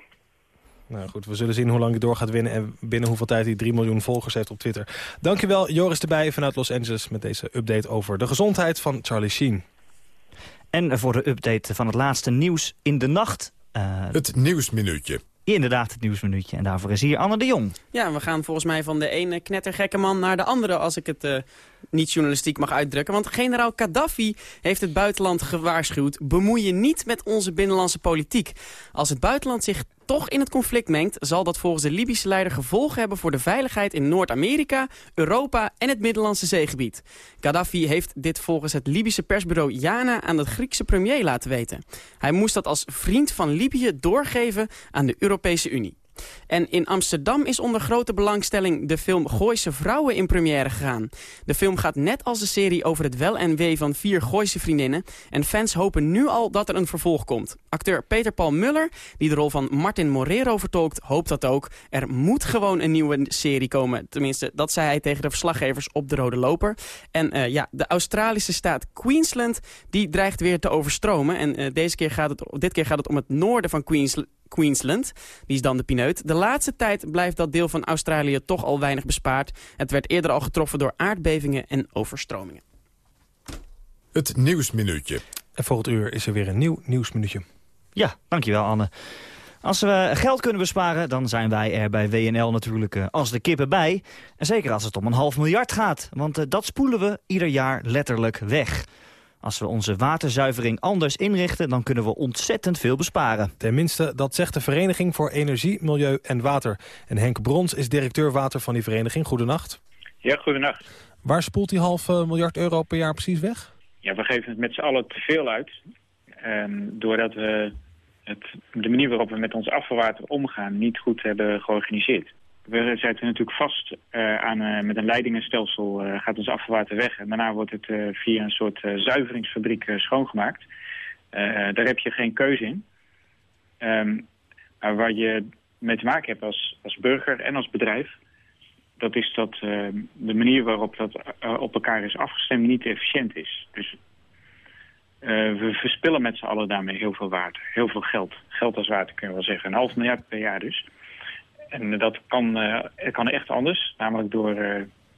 Nou goed, we zullen zien hoe lang hij door gaat winnen... en binnen hoeveel tijd hij 3 miljoen volgers heeft op Twitter. Dankjewel, Joris erbij vanuit Los Angeles... met deze update over de gezondheid van Charlie Sheen. En voor de update van het laatste nieuws in de nacht... Uh, het Nieuwsminuutje. Inderdaad, het Nieuwsminuutje. En daarvoor is hier Anne de Jong. Ja, we gaan volgens mij van de ene knettergekke man naar de andere... als ik het uh, niet journalistiek mag uitdrukken. Want generaal Gaddafi heeft het buitenland gewaarschuwd... bemoei je niet met onze binnenlandse politiek. Als het buitenland zich toch in het conflict mengt... zal dat volgens de Libische leider gevolgen hebben voor de veiligheid in Noord-Amerika, Europa en het Middellandse zeegebied. Gaddafi heeft dit volgens het Libische persbureau Jana aan de Griekse premier laten weten. Hij moest dat als vriend van Libië doorgeven aan de Europese Unie. En in Amsterdam is onder grote belangstelling de film Gooise Vrouwen in première gegaan. De film gaat net als de serie over het wel en wee van vier Gooise vriendinnen. En fans hopen nu al dat er een vervolg komt. Acteur Peter Paul Muller, die de rol van Martin Morero vertolkt, hoopt dat ook. Er moet gewoon een nieuwe serie komen. Tenminste, dat zei hij tegen de verslaggevers op de Rode Loper. En uh, ja, de Australische staat Queensland, die dreigt weer te overstromen. En uh, deze keer gaat het, dit keer gaat het om het noorden van Queensland Queensland. Die is dan de pineut. De laatste tijd blijft dat deel van Australië toch al weinig bespaard. Het werd eerder al getroffen door aardbevingen en overstromingen. Het Nieuwsminuutje. En volgend uur is er weer een nieuw Nieuwsminuutje. Ja, dankjewel Anne. Als we geld kunnen besparen, dan zijn wij er bij WNL natuurlijk uh, als de kippen bij. En zeker als het om een half miljard gaat, want uh, dat spoelen we ieder jaar letterlijk weg. Als we onze waterzuivering anders inrichten, dan kunnen we ontzettend veel besparen. Tenminste, dat zegt de Vereniging voor Energie, Milieu en Water. En Henk Brons is directeur water van die vereniging. Goedenacht. Ja, goedenacht. Waar spoelt die half eh, miljard euro per jaar precies weg? Ja, we geven het met z'n allen te veel uit. Um, doordat we het, de manier waarop we met ons afvalwater omgaan niet goed hebben georganiseerd. We zitten natuurlijk vast uh, aan, uh, met een leidingenstelsel uh, gaat ons afvalwater weg. En daarna wordt het via een soort zuiveringsfabriek schoongemaakt. daar heb je geen keuze in. Um, maar waar je mee te maken hebt als, als burger en als bedrijf... dat is dat de manier waarop dat op elkaar is afgestemd niet efficiënt is. Dus we verspillen met z'n allen daarmee heel veel water. Heel veel geld. Geld als water kun je wel zeggen. Een half miljard per jaar dus. En dat kan, uh, kan echt anders, namelijk door uh,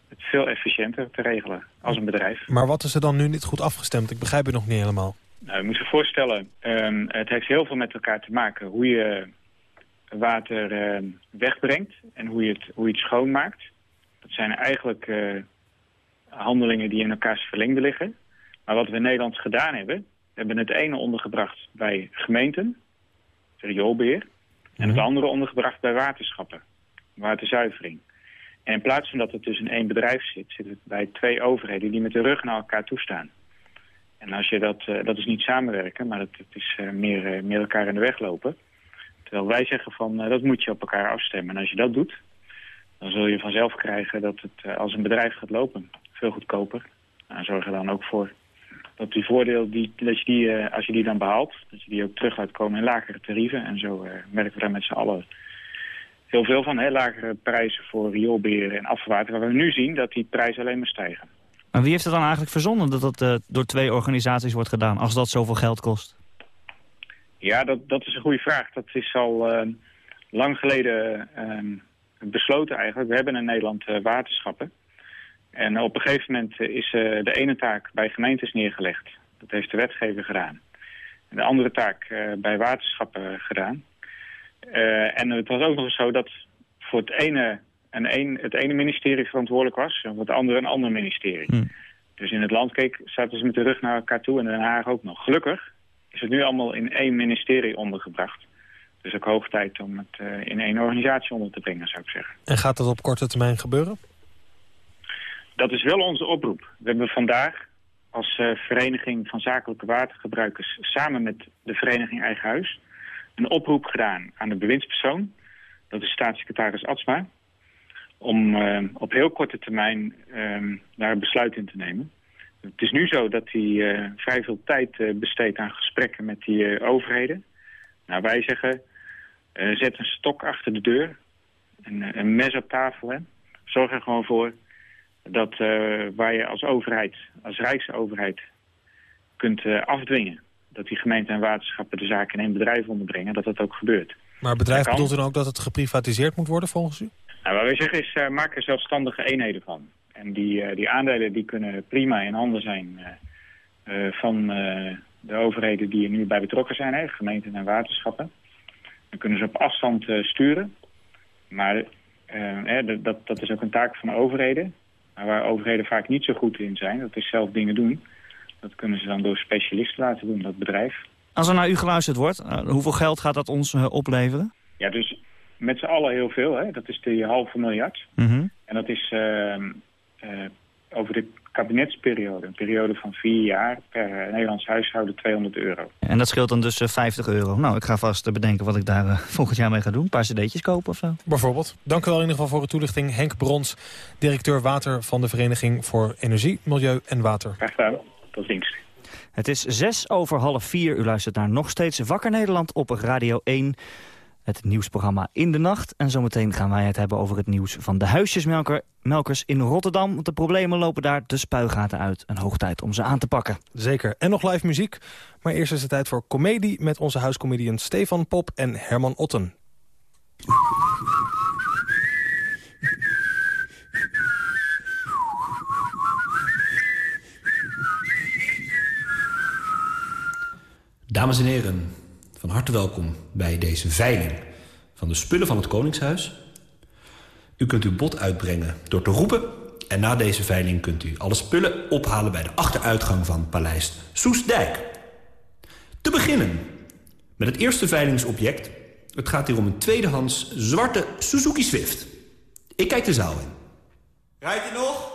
het veel efficiënter te regelen als een bedrijf. Maar wat is er dan nu niet goed afgestemd? Ik begrijp het nog niet helemaal. Nou, je moet je voorstellen, um, het heeft heel veel met elkaar te maken hoe je water uh, wegbrengt en hoe je, het, hoe je het schoonmaakt. Dat zijn eigenlijk handelingen die in elkaars verlengde liggen. Maar wat we in Nederland gedaan hebben, we hebben het ene ondergebracht bij gemeenten, rioolbeheer. En het andere ondergebracht bij waterschappen, waterzuivering. En in plaats van dat het dus in één bedrijf zit, zit het bij twee overheden die met de rug naar elkaar toestaan. En als je dat, uh, dat is niet samenwerken, maar dat, dat is uh, meer, uh, meer elkaar in de weg lopen. Terwijl wij zeggen van dat moet je op elkaar afstemmen. En als je dat doet, dan zul je vanzelf krijgen dat het als een bedrijf gaat lopen. Veel goedkoper. Nou, zorg er dan ook voor dat die voordeel, die, dat je die, uh, als je die dan behaalt, dat je die ook terug laat komen in lagere tarieven. En zo uh, merken we daar met z'n allen heel veel van. Hè? Lagere prijzen voor rioolbeheer en afvalwater. Waar we nu zien dat die prijzen alleen maar stijgen. En wie heeft het dan eigenlijk verzonnen dat dat uh, door twee organisaties wordt gedaan, als dat zoveel geld kost? Ja, dat, dat is een goede vraag. Dat is al lang geleden besloten eigenlijk. We hebben in Nederland waterschappen. En op een gegeven moment is uh, de ene taak bij gemeentes neergelegd. Dat heeft de wetgever gedaan. En de andere taak uh, bij waterschappen gedaan. Uh, en het was ook nog eens zo dat voor het ene, een een, het ene ministerie verantwoordelijk was... en voor het andere een ander ministerie. Hmm. Dus in het landkeek zaten ze met de rug naar elkaar toe en Den Haag ook nog. Gelukkig is het nu allemaal in één ministerie ondergebracht. Dus ook hoog tijd om het in één organisatie onder te brengen, zou ik zeggen. En gaat dat op korte termijn gebeuren? Dat is wel onze oproep. We hebben vandaag als eh, Vereniging van Zakelijke Watergebruikers samen met de Vereniging Eigen Huis een oproep gedaan aan de bewindspersoon, dat is staatssecretaris Atsma, om eh, op heel korte termijn uh, daar een besluit in te nemen. Het is nu zo dat hij eh, vrij veel tijd besteedt aan gesprekken met die overheden. Nou, wij zeggen, zet een stok achter de deur, een, een mes op tafel. Zorg er gewoon voor dat uh, waar je als overheid, als rijksoverheid, kunt uh, afdwingen... dat die gemeenten en waterschappen de zaken in één bedrijf onderbrengen, dat dat ook gebeurt. Maar bedrijf bedoelt dan ook dat het geprivatiseerd moet worden volgens u? Nou, wat wij zeggen is, uh, maak er zelfstandige eenheden van. En die, die aandelen die kunnen prima in handen zijn van de overheden die er nu bij betrokken zijn, hè, gemeenten en waterschappen. Dan kunnen ze op afstand sturen. Maar dat, dat is ook een taak van de overheden. Maar waar overheden vaak niet zo goed in zijn, dat is zelf dingen doen. Dat kunnen ze dan door specialisten laten doen, dat bedrijf. Als er naar u geluisterd wordt, uh, hoeveel geld gaat dat ons uh, opleveren? Ja, dus met z'n allen heel veel. Hè? Dat is de halve miljard. Mm -hmm. En dat is uh, over de kabinetsperiode. Een periode van vier jaar per Nederlands huishouden 200 euro. En dat scheelt dan dus 50 euro. Nou, ik ga vast bedenken wat ik daar uh, volgend jaar mee ga doen. Een paar cd'tjes kopen of zo. Bijvoorbeeld. Dank u wel in ieder geval voor de toelichting. Henk Brons, directeur water van de Vereniging voor Energie, Milieu en Water. Graag gedaan. Tot ziens. Het is zes over half vier. U luistert naar nog steeds Wakker Nederland op Radio 1 het nieuwsprogramma In de Nacht. En zometeen gaan wij het hebben over het nieuws van de huisjesmelkers in Rotterdam. Want de problemen lopen daar de spuigaten uit. Een hoog tijd om ze aan te pakken. Zeker. En nog live muziek. Maar eerst is het tijd voor comedie met onze huiscomedian Stefan Pop en Herman Otten. Dames en heren, van harte welkom bij deze veiling van de spullen van het Koningshuis. U kunt uw bod uitbrengen door te roepen... en na deze veiling kunt u alle spullen ophalen... bij de achteruitgang van Paleis Soesdijk. Te beginnen met het eerste veilingsobject. Het gaat hier om een tweedehands zwarte Suzuki Swift. Ik kijk de zaal in. Rijdt hij nog?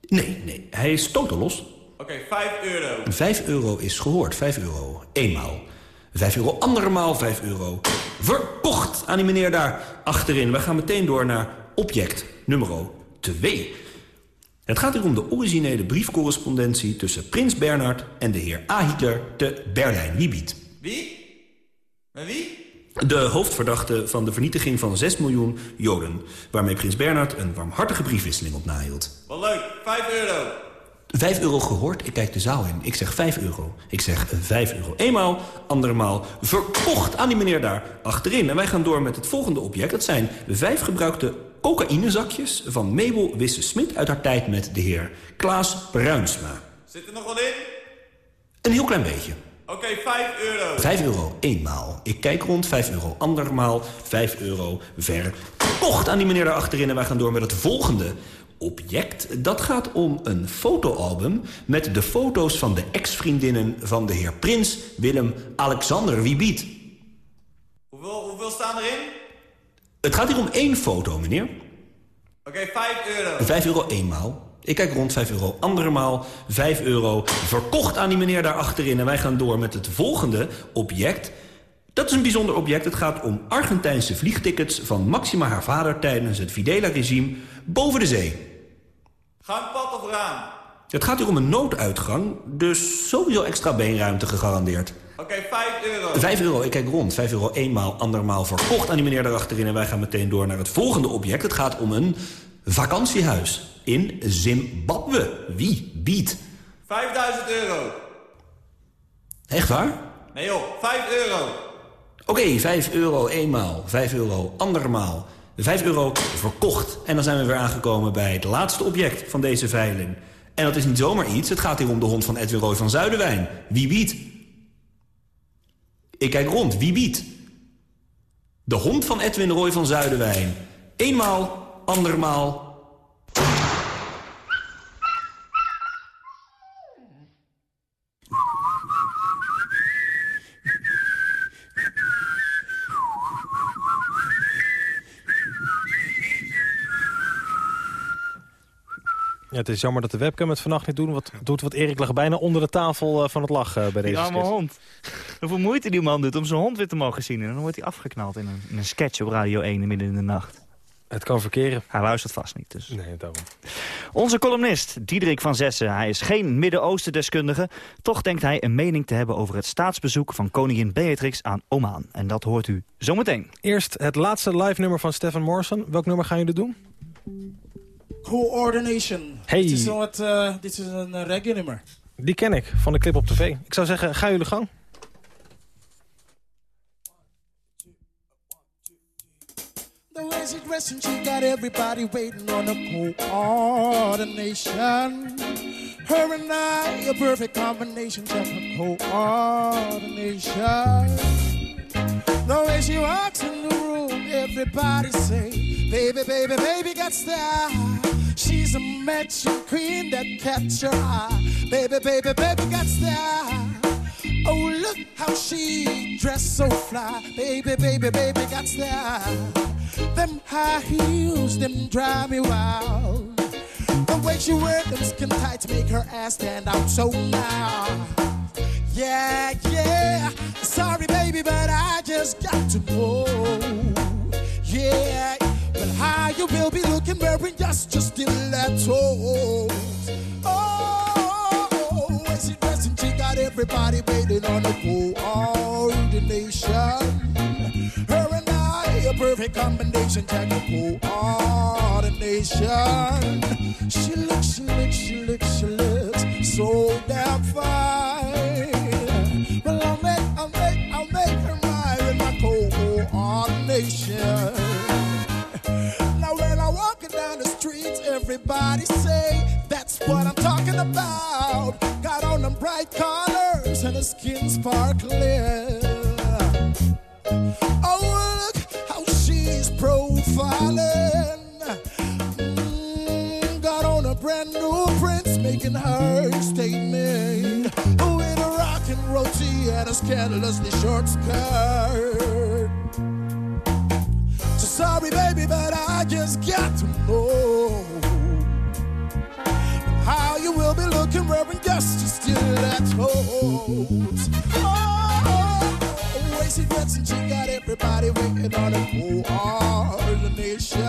Nee, nee, hij is totalos. Oké, okay, 5 euro. 5 euro is gehoord, 5 euro. Eenmaal. 5 euro andermaal, 5 euro. Verkocht aan die meneer daar achterin. We gaan meteen door naar object nummer 2. Het gaat hier om de originele briefcorrespondentie... tussen prins Bernhard en de heer. Hitler te Berlijn. Wie biedt? Wie? Met wie? De hoofdverdachte van de vernietiging van 6 miljoen Joden... waarmee prins Bernhard een warmhartige briefwisseling op nahield. Wat leuk, 5 euro. 5 euro gehoord, ik kijk de zaal in. Ik zeg 5 euro. Ik zeg 5 euro. Eenmaal, andermaal verkocht aan die meneer daar achterin. En wij gaan door met het volgende object. Dat zijn vijf gebruikte cocaïnezakjes van Mabel Wisse-Smit... uit haar tijd met de heer Klaas Bruinsma. Zit er nog wat in? Een heel klein beetje. Oké, okay, 5 euro. 5 euro, eenmaal. Ik kijk rond, 5 euro andermaal, 5 euro verkocht aan die meneer daar achterin. En wij gaan door met het volgende object. Dat gaat om een fotoalbum met de foto's van de ex-vriendinnen van de heer Prins Willem Alexander Wibiet. Hoeveel, hoeveel staan erin? Het gaat hier om één foto, meneer. Oké, okay, 5 euro. 5 euro eenmaal. Ik kijk rond 5 euro andermaal. 5 euro verkocht aan die meneer daar achterin. En wij gaan door met het volgende object. Dat is een bijzonder object. Het gaat om Argentijnse vliegtickets van Maxima haar vader... tijdens het Videla-regime boven de zee. Gangpad of raam? Het gaat hier om een nooduitgang, dus sowieso extra beenruimte gegarandeerd. Oké, okay, 5 euro. 5 euro, ik kijk rond. 5 euro eenmaal, andermaal verkocht aan die meneer daarachterin. En wij gaan meteen door naar het volgende object. Het gaat om een vakantiehuis in Zimbabwe. Wie biedt? 5000 euro. Echt waar? Nee joh, 5 euro. Oké, okay, 5 euro eenmaal, 5 euro andermaal. 5 euro verkocht. En dan zijn we weer aangekomen bij het laatste object van deze veiling. En dat is niet zomaar iets. Het gaat hier om de hond van Edwin Roy van Zuiderwijn. Wie biedt? Ik kijk rond. Wie biedt? De hond van Edwin Roy van Zuiderwijn. Eenmaal, andermaal, Ja, het is jammer dat de webcam het vannacht niet doet. Wat, doet wat Erik lag bijna onder de tafel eh, van het lachen eh, bij deze Die arme sketch. hond. Hoeveel moeite die man doet om zijn hond weer te mogen zien. En dan wordt hij afgeknald in een, in een sketch op Radio 1 midden in de nacht. Het kan verkeren. Hij luistert vast niet. Dus. Nee, daarom. Onze columnist, Diederik van Zessen. Hij is geen Midden-Oosten-deskundige. Toch denkt hij een mening te hebben over het staatsbezoek van koningin Beatrix aan Oman. En dat hoort u zometeen. Eerst het laatste live nummer van Stefan Morrison. Welk nummer gaan jullie doen? Coordination. Hey. Dit is, een wat, eh, dit is een eh, reggae nummer. Die ken ik, van de clip op tv. Ik zou zeggen, ga jullie gang. The way she dressing, she got everybody waiting on a coordination. Her and I, a perfect combination of a coordination. The way she walks in the room, everybody say, baby, baby, baby, got style. She's a matching queen that catch your eye. Baby, baby, baby, got style. Oh, look how she dressed so fly. Baby, baby, baby, got style. Them high heels, them drive me wild. The way she wear them skin tights make her ass stand out so now. Yeah, yeah. Everybody waiting on the coordination. Her and I, a perfect combination, check the coordination. She looks, she looks, she looks, she looks so damn fine. Well, I'll make, I'll make, I'll make her mine with my coordination. Now when I walking down the streets, everybody say that's what I'm talking about. Got on them bright colors her skin sparkling. Oh, look how she's profiling. Mm, got on a brand new prince making her statement. With a rock and and a scandalously short skirt. So sorry, baby, but I just got to be looking wearing just your stilettos. Oh, way she dressing, she got everybody waiting on a coordination.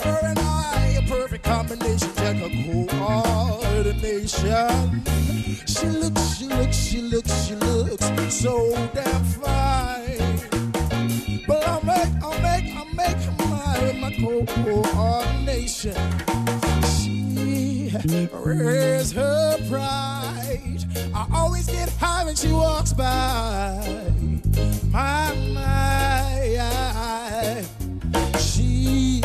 Her and I, a perfect combination, check a coordination. She looks, she looks, she looks, she looks so wears her pride. I always get high when she walks by. My, my, she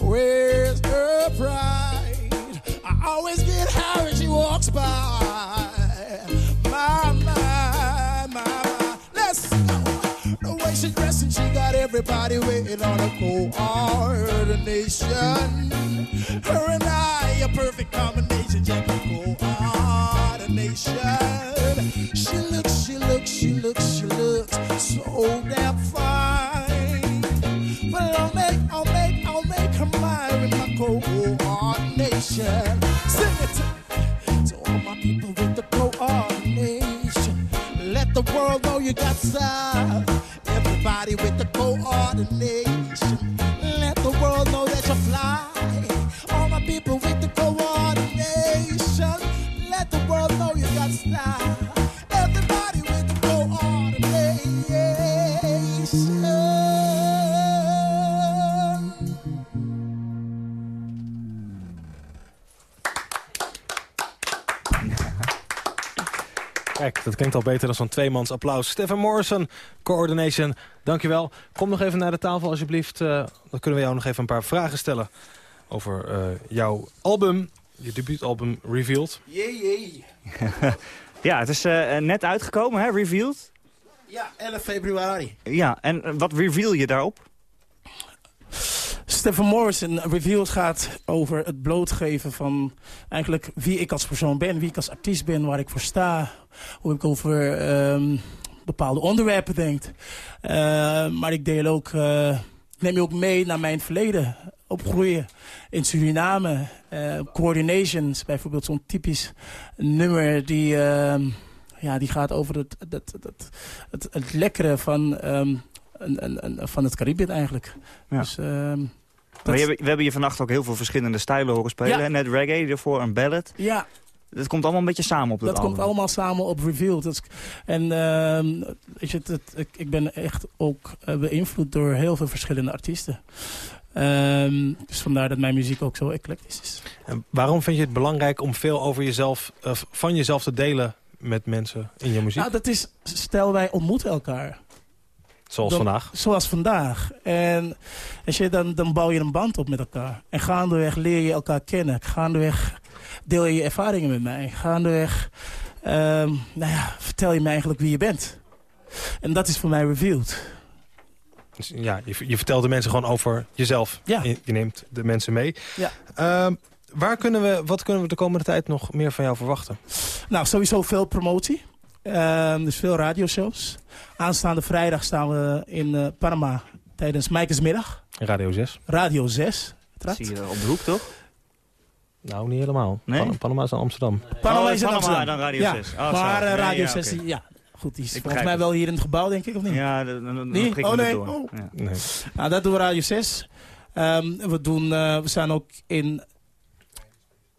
wears her pride. I always get high when she walks by. My, my, my, my. Let's go. The way she dressing, she got everybody waiting on a coordination. Her and I, a perfect combination, coordination. Sing it to, to all my people with the coordination. Let the world know you got style. Beter dan zo'n tweemans applaus. Stefan Morrison, Coordination, dankjewel. Kom nog even naar de tafel alsjeblieft. Eh, dan kunnen we jou nog even een paar vragen stellen over eh, jouw album. Je debuutalbum Revealed. Jee, jee. ja, het is eh, net uitgekomen, hè, Revealed. Ja, 11 februari. Ja, en wat reveal je daarop? Stephen Morrison Revealed gaat over het blootgeven van eigenlijk wie ik als persoon ben, wie ik als artiest ben, waar ik voor sta, hoe ik over ehm, bepaalde onderwerpen denk. Eh, maar ik deel ook eh, neem je ook mee naar mijn verleden. Opgroeien in Suriname. Uh, Coordinations, bijvoorbeeld zo'n typisch nummer die, uh, ja, die gaat over het, het, het, het, het lekkere van, um, een, van het Caribisch eigenlijk. Ja. Dus, ehm, maar we, hebben, we hebben je vannacht ook heel veel verschillende stijlen horen spelen. Ja. Net reggae, ervoor een ballad. Ja, Dat komt allemaal een beetje samen op dat, dat komt allemaal samen op Revealed. Dat is- en ehm, weet je, het, het- ik, ik ben echt ook eh, beïnvloed door heel veel verschillende artiesten. Ehm, dus vandaar dat mijn muziek ook zo eclectisch is. En waarom vind je het belangrijk om veel over jezelf, eh, van jezelf te delen met mensen in je muziek? Nou, dat is, stel wij ontmoeten elkaar. Zoals Dan- vandaag. Zoals vandaag. En als je, dan, dan bouw je een band op met elkaar. En gaandeweg leer je elkaar kennen. Gaandeweg deel je je ervaringen met mij. Gaandeweg ehm, nou ja, vertel je me eigenlijk wie je bent. En dat is voor mij revealed. Dus ja, je, je vertelt de mensen gewoon over jezelf. Ja. Je, je neemt de mensen mee. Ja. Ehm, waar kunnen we, wat kunnen we de komende tijd nog meer van jou verwachten? Nou, sowieso veel promotie. Ehm, dus veel radioshows. Aanstaande vrijdag staan we in eh, Panama tijdens Mijkersmiddag. Radio 6. Radio 6. Dat zie je op de hoek, toch? Nou, niet helemaal. Nee? Pan- Panama is in Amsterdam. Panama Oh, is in Panama, Amsterdam. dan Radio ja. 6. Oh, maar eh, Ja, Radio ja, 6, oké. die- ja. Goed, die is Ik volgens mij wel hier in het gebouw, denk ik, of niet? Ja, dan, dan, dan Nee? prikken Oh, nee. door. Oh. Ja. Nee. Nou, dat doen we Radio 6. Ehm, we, doen, eh, we staan ook in...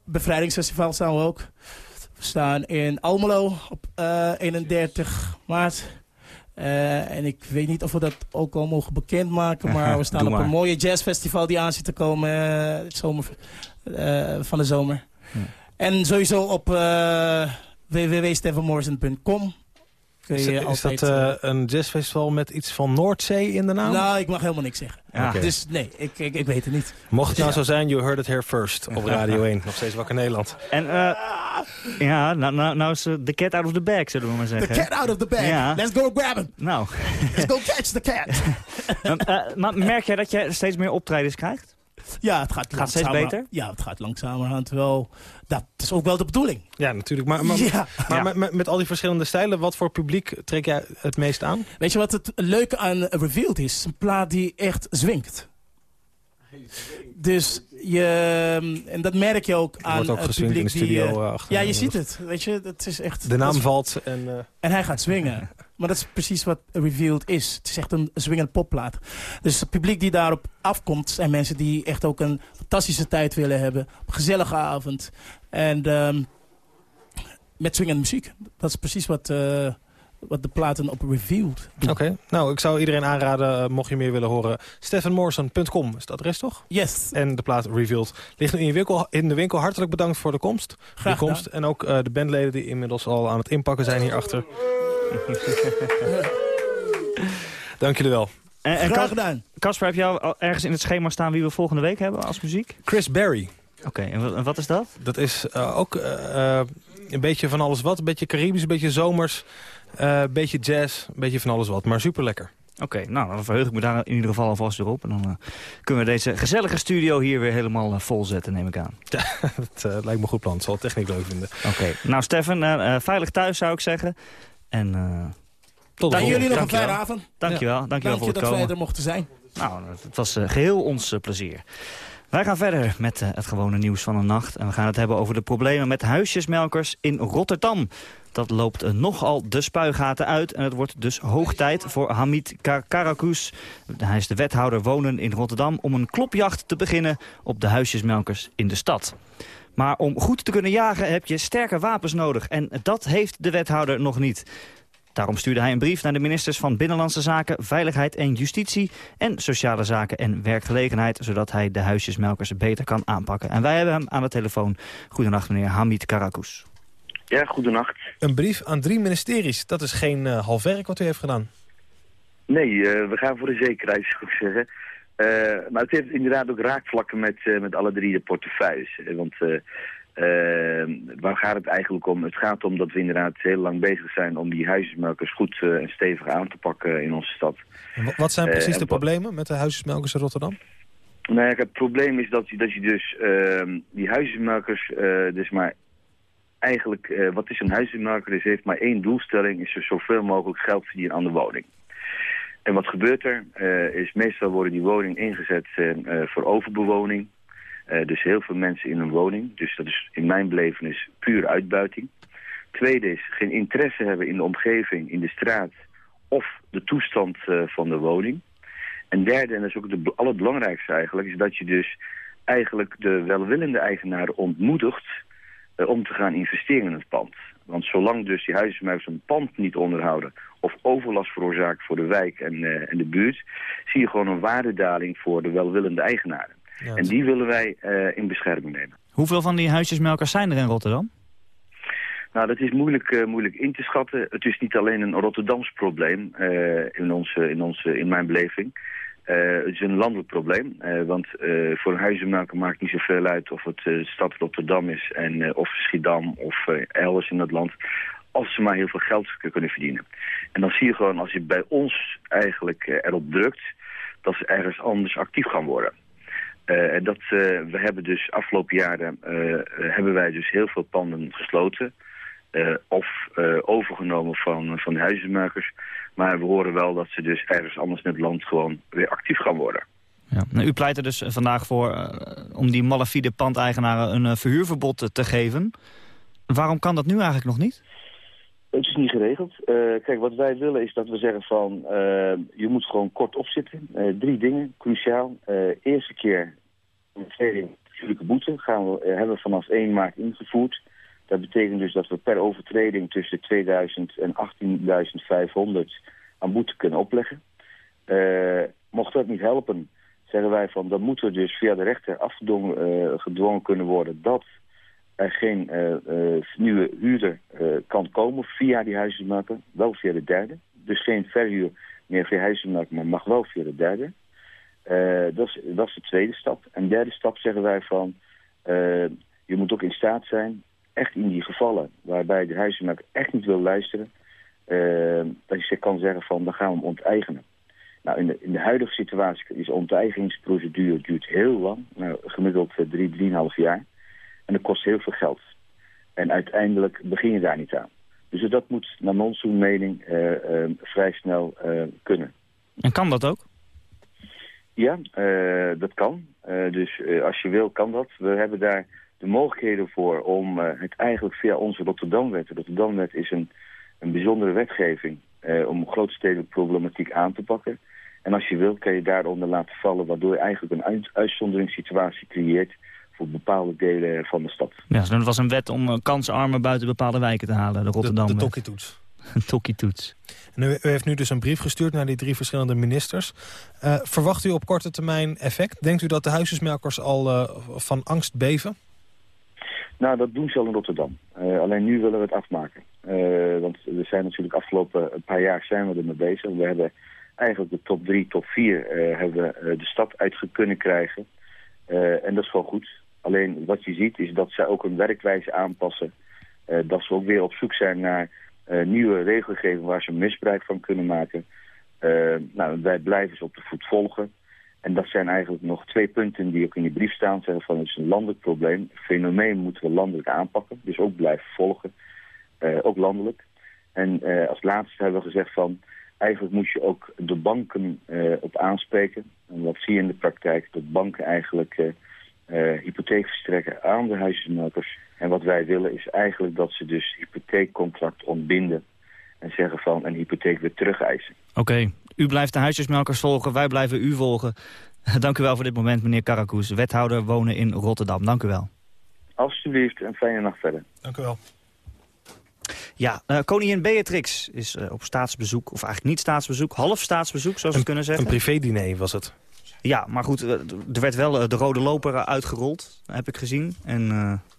Bevrijdingsfestival staan we ook. We staan in Almelo op eh, 31 maart. Eh, en ik weet niet of we dat ook al mogen bekendmaken. Maar we staan op maar. een mooie jazzfestival die aan zit te komen eh, het zomer, eh, van de zomer. En sowieso op uh, www.stevenmorrison.com kun Is, je is altijd... dat eh, eh, een jazzfestival met iets van Noordzee in de naam? nou, ik mag helemaal niks zeggen. Ja. Dus nee, ik, ik, ik weet het niet. Mocht het nou zo zijn, you heard it here first. Op Radio 1. Nog steeds wakker Nederland. En eh, ja, nou, nou, nou is de cat out of the bag, zullen we maar The zeggen. cat out of the bag. Ja. Let's go grab him. Nou, Let's go catch the cat. Maar merk jij dat je steeds meer optredens krijgt? Ja, het gaat, Gaat steeds beter? Ja, het gaat langzamerhand wel. Dat is ook wel de bedoeling. Ja, natuurlijk. Maar, maar, Ja. maar Ja. Met, met, met al die verschillende stijlen, wat voor publiek trek jij het meest aan? Weet je wat het leuke aan Revealed is? Een plaat die echt zwingt. Dus je, en dat merk je ook aan wordt ook het geswingd in publiek de die, studio, eh, eh, achter ja, de je ziet het. Weet je, dat is echt. De naam is- valt en... eh, En hij gaat swingen. Maar dat is precies wat Revealed is. Het is echt een swingende popplaat. Dus het publiek die daarop afkomt... zijn mensen die echt ook een fantastische tijd willen hebben. Een gezellige avond. En ehm, met swingende muziek. Dat is precies wat, eh, wat de platen op Revealed. Oké, nou ik zou iedereen aanraden, eh, mocht je meer willen horen... stephenmorrison.com is het adres toch? Yes. En de plaat Revealed ligt nu in, je winkel, in de winkel. Hartelijk bedankt voor de komst. Graag de komst. En ook eh, de bandleden die inmiddels al aan het inpakken zijn hierachter. Dank jullie wel. En, en Graag gedaan. Casper, heb je al ergens in het schema staan wie we volgende week hebben als muziek? Chris Berry. Oké, en, wat- en wat is dat? Dat is eh, ook een beetje van alles wat. Een beetje Caribisch, een beetje zomers. Eh, Een beetje jazz, een beetje van alles wat. Maar super lekker. Oké, nou, dan verheug ik me daar in ieder geval alvast weer op. En dan eh, kunnen we deze gezellige studio hier weer helemaal eh, vol zetten, neem ik aan. Ja, dat eh, lijkt me een goed plan. Dat zal de techniek leuk vinden. Oké, nou Stefan, veilig thuis zou ik zeggen. En eh Tot de Dan jullie nog een Dankjewel. fijne avond. dankjewel, dankjewel Dank voor je het dat wij komen. er mochten zijn. Nou, het was eh, geheel ons plezier. Wij gaan verder met eh, het gewone nieuws van de nacht. En we gaan het hebben over de problemen met huisjesmelkers in Rotterdam. Dat loopt eh, nogal de spuigaten uit. En het wordt dus hoog tijd voor Hamid Kar Karakus. Hij is de wethouder wonen in Rotterdam... om een klopjacht te beginnen op de huisjesmelkers in de stad. Maar om goed te kunnen jagen heb je sterke wapens nodig. En dat heeft de wethouder nog niet. Daarom stuurde hij een brief naar de ministers van Binnenlandse Zaken, Veiligheid en Justitie en Sociale Zaken en Werkgelegenheid, zodat hij de huisjesmelkers beter kan aanpakken. En wij hebben hem aan de telefoon. Goedenacht meneer Hamid Karakus. Ja, goedenacht. Een brief aan drie ministeries. Dat is geen eh, half werk wat u heeft gedaan. Nee, eh, we gaan voor de zekerheid, zou ik zeggen. Eh, maar het heeft inderdaad ook raakvlakken met, eh, met alle drie de portefeuilles. Want waar gaat het eigenlijk om? Het gaat om dat we inderdaad heel lang bezig zijn om die huisjesmelkers goed eh, en stevig aan te pakken in onze stad. En wat zijn Eh, precies de problemen met de huisjesmelkers in Rotterdam? Nou ja, het probleem is dat je, dat je dus ehm, die huisjesmelkers, eh, dus maar eigenlijk, wat is een huisjesmelker? Dus heeft maar één doelstelling, is er zoveel mogelijk geld verdienen aan de woning. En wat gebeurt er? Is meestal worden die woningen ingezet voor overbewoning. Eh, dus heel veel mensen in een woning. Dus dat is in mijn belevenis puur uitbuiting. Tweede is geen interesse hebben in de omgeving, in de straat of de toestand eh, van de woning. En derde, en dat is ook het allerbelangrijkste eigenlijk, is dat je dus eigenlijk de welwillende eigenaren ontmoedigt eh, om te gaan investeren in het pand. Want zolang dus die huismakers een pand niet onderhouden of overlast veroorzaken voor de wijk en, en de buurt, zie je gewoon een waardedaling voor de welwillende eigenaren. En die willen wij eh, in bescherming nemen. Hoeveel van die huisjesmelkers zijn er in Rotterdam? Nou, dat is moeilijk, eh, moeilijk in te schatten. Het is niet alleen een Rotterdams probleem eh, in, onze, in, onze, in mijn beleving. Het is een landelijk probleem, want voor een huizenmaker maakt niet zoveel uit of het stad Rotterdam is en, of Schiedam of elders in het land, als ze maar heel veel geld kunnen verdienen. En dan zie je gewoon, als je bij ons eigenlijk erop drukt, dat ze ergens anders actief gaan worden. Eh, en dat, eh, we hebben dus afgelopen jaren eh, hebben wij dus heel veel panden gesloten. of overgenomen van, van de huizenmakers. Maar we horen wel dat ze dus ergens anders in het land gewoon weer actief gaan worden. Ja. Nou, u pleit er dus vandaag voor om die malafide pandeigenaren een verhuurverbod te geven. Waarom kan dat nu eigenlijk nog niet? Het is niet geregeld. Eh, kijk, wat wij willen is dat we zeggen van... eh, je moet gewoon kort opzitten. Eh, drie dingen, cruciaal. Eerste keer, een natuurlijke boete... Gaan we, hebben we vanaf 1 maart ingevoerd. Dat betekent dus dat we per overtreding tussen 2000 en 18.500 aan boete kunnen opleggen. Mocht dat niet helpen, zeggen wij van... dan moeten we dus via de rechter afgedwongen gedwongen kunnen worden... dat er geen eh, eh, nieuwe huurder eh, kan komen via die huizenmaker, wel via de derde. Dus geen verhuur meer via huizenmaker, maar mag wel via de derde. Dat, is, dat is de tweede stap. En de derde stap zeggen wij van, je moet ook in staat zijn, echt in die gevallen waarbij de huizenmaker echt niet wil luisteren, dat je kan zeggen van, dan gaan we hem onteigenen. Nou, in de, in de huidige situatie is de onteigeningsprocedure duurt heel lang, nou, gemiddeld drie, drieënhalf jaar. En dat kost heel veel geld. En uiteindelijk begin je daar niet aan. Dus dat moet naar onze mening eh, eh, vrij snel eh, kunnen. En kan dat ook? Ja, eh, dat kan. Dus als je wil, kan dat. We hebben daar de mogelijkheden voor om het eigenlijk via onze Rotterdamwet... De Rotterdamwet is een, een bijzondere wetgeving om grootstedelijke problematiek aan te pakken. En als je wil, kan je daaronder laten vallen... waardoor je eigenlijk een uit uitzonderingssituatie creëert voor bepaalde delen van de stad. Ja, dus dat was een wet om eh, kansarmen buiten bepaalde wijken te halen, de Rotterdam. De tokkietoets. Een tokkietoets. En u, u heeft nu dus een brief gestuurd naar die drie verschillende ministers. Eh, verwacht u op korte termijn effect? Denkt u dat de huisjesmelkers al eh, van angst beven? Nou, dat doen ze al in Rotterdam. Eh, alleen nu willen we het afmaken. Eh, want we zijn natuurlijk afgelopen een paar jaar zijn we ermee bezig. We hebben eigenlijk de top 3, top 4 eh, hebben we de stad uit kunnen krijgen. Eh, en dat is wel goed. Alleen wat je ziet is dat zij ook een werkwijze aanpassen. Eh, dat ze ook weer op zoek zijn naar eh, nieuwe regelgeving waar ze misbruik van kunnen maken. Eh, nou, wij blijven ze op de voet volgen. En dat zijn eigenlijk nog twee punten die ook in die brief staan. Zeggen van het is een landelijk probleem. Het fenomeen moeten we landelijk aanpakken. Dus ook blijven volgen. Ook landelijk. En als laatste hebben we gezegd van... Eigenlijk moet je ook de banken op aanspreken. En wat zie je in de praktijk? Dat banken eigenlijk eh, eh, hypotheek verstrekken aan de huisjesmelkers. En wat wij willen is eigenlijk dat ze dus hypotheekcontract ontbinden. En zeggen van een hypotheek weer terugeisen. Oké, u blijft de huisjesmelkers volgen, wij blijven u volgen. Dank u wel voor dit moment, meneer Karakoes, wethouder wonen in Rotterdam. Dank u wel. Alsjeblieft, een fijne nacht verder. Dank u wel. Ja, eh, koningin Beatrix is eh, op staatsbezoek, of eigenlijk niet staatsbezoek, half staatsbezoek, zoals we kunnen zeggen. Een privédiner was het. Ja, maar goed, eh, er werd wel eh, de rode loper eh, uitgerold, heb ik gezien. En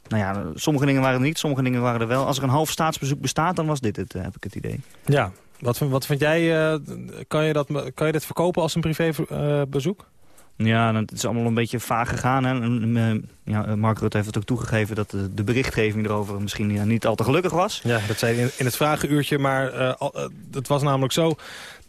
nou ja, sommige dingen waren er niet, sommige dingen waren er wel. Als er een half staatsbezoek bestaat, dan was dit het, heb ik het idee. Ja, wat, wat vind jij, kan, je dat, kan je dit verkopen als een privébezoek? Ja, het is allemaal een beetje vaag gegaan. Hè? En, ja, Mark Rutte heeft het ook toegegeven dat de, berichtgeving erover misschien niet al te gelukkig was. Ja, dat zei hij in, het vragenuurtje, maar eh, het was namelijk zo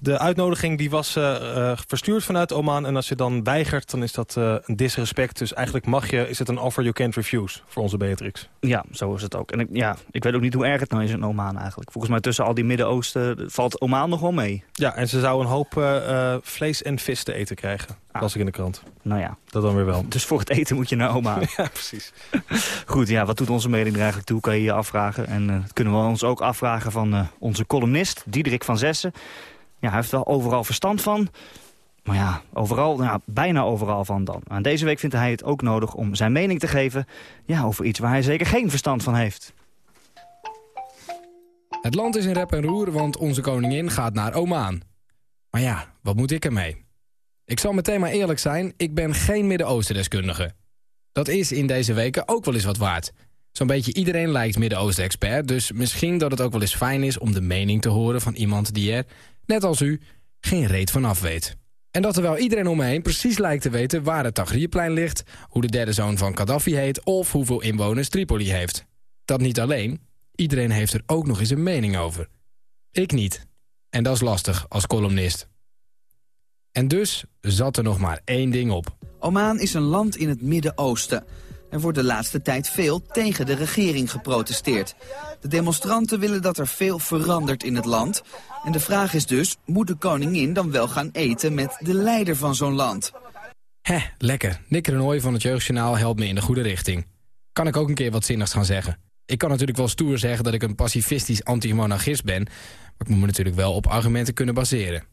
De uitnodiging die was uh, verstuurd vanuit Oman. En als je dan weigert, dan is dat uh, een disrespect. Dus eigenlijk mag je, is het een offer you can't refuse voor onze Beatrix. Ja, zo is het ook. En ik, ja, ik weet ook niet hoe erg het nou is in Oman eigenlijk. Volgens mij tussen al die Midden-Oosten valt Oman nog wel mee. Ja, en ze zou een hoop vlees en vis te eten krijgen. Ah. Las ik in de krant. Nou ja. Dat dan weer wel. Dus voor het eten moet je naar Oman. ja, precies. Goed, ja, wat doet onze mening er eigenlijk toe, kan je je afvragen. En dat kunnen we ons ook afvragen van onze columnist, Diederik van Zessen. Ja, hij heeft wel overal verstand van. Maar ja, overal, nou, bijna overal van dan. En deze week vindt hij het ook nodig om zijn mening te geven... Ja, over iets waar hij zeker geen verstand van heeft. Het land is in rep en roer, want onze koningin gaat naar Oman. Maar ja, wat moet ik ermee? Ik zal meteen maar eerlijk zijn, ik ben geen Midden-Oosten-deskundige. Dat is in deze weken ook wel eens wat waard. Zo'n beetje iedereen lijkt Midden-Oosten-expert... dus misschien dat het ook wel eens fijn is om de mening te horen van iemand die er net als u, geen reet vanaf weet. En dat terwijl iedereen om me heen precies lijkt te weten waar het Tagrierplein ligt... hoe de derde zoon van Gaddafi heet of hoeveel inwoners Tripoli heeft. Dat niet alleen, iedereen heeft er ook nog eens een mening over. Ik niet. En dat is lastig als columnist. En dus zat er nog maar één ding op. Oman is een land in het Midden-Oosten... Er wordt de laatste tijd veel tegen de regering geprotesteerd. De demonstranten willen dat er veel verandert in het land. En de vraag is dus, moet de koningin dan wel gaan eten met de leider van zo'n land? Hé, lekker. Nick Renoy van het Jeugdjournaal helpt me in de goede richting. Kan ik ook een keer wat zinnigs gaan zeggen? Ik kan natuurlijk wel stoer zeggen dat ik een pacifistisch anti-monarchist ben... maar ik moet me natuurlijk wel op argumenten kunnen baseren.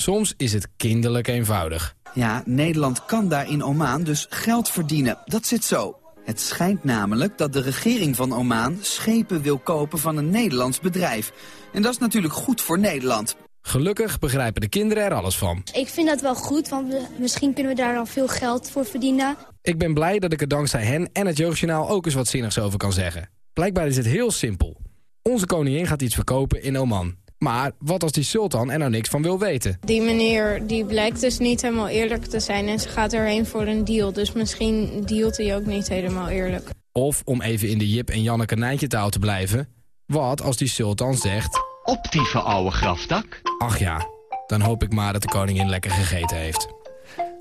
Soms is het kinderlijk eenvoudig. Ja, Nederland kan daar in Oman dus geld verdienen. Dat zit zo. Het schijnt namelijk dat de regering van Oman schepen wil kopen van een Nederlands bedrijf. En dat is natuurlijk goed voor Nederland. Gelukkig begrijpen de kinderen er alles van. Ik vind dat wel goed, want we, misschien kunnen we daar dan veel geld voor verdienen. Ik ben blij dat ik er dankzij hen en het Jeugdjournaal ook eens wat zinnigs over kan zeggen. Blijkbaar is het heel simpel. Onze koningin gaat iets verkopen in Oman. Maar wat als die sultan er nou niks van wil weten? Die meneer die blijkt dus niet helemaal eerlijk te zijn en ze gaat erheen voor een deal. Dus misschien dealt hij ook niet helemaal eerlijk. Of om even in de Jip en Janneke Nijntje taal te blijven. Wat als die sultan zegt... Optieve oude grafdak. Ach ja, dan hoop ik maar dat de koningin lekker gegeten heeft.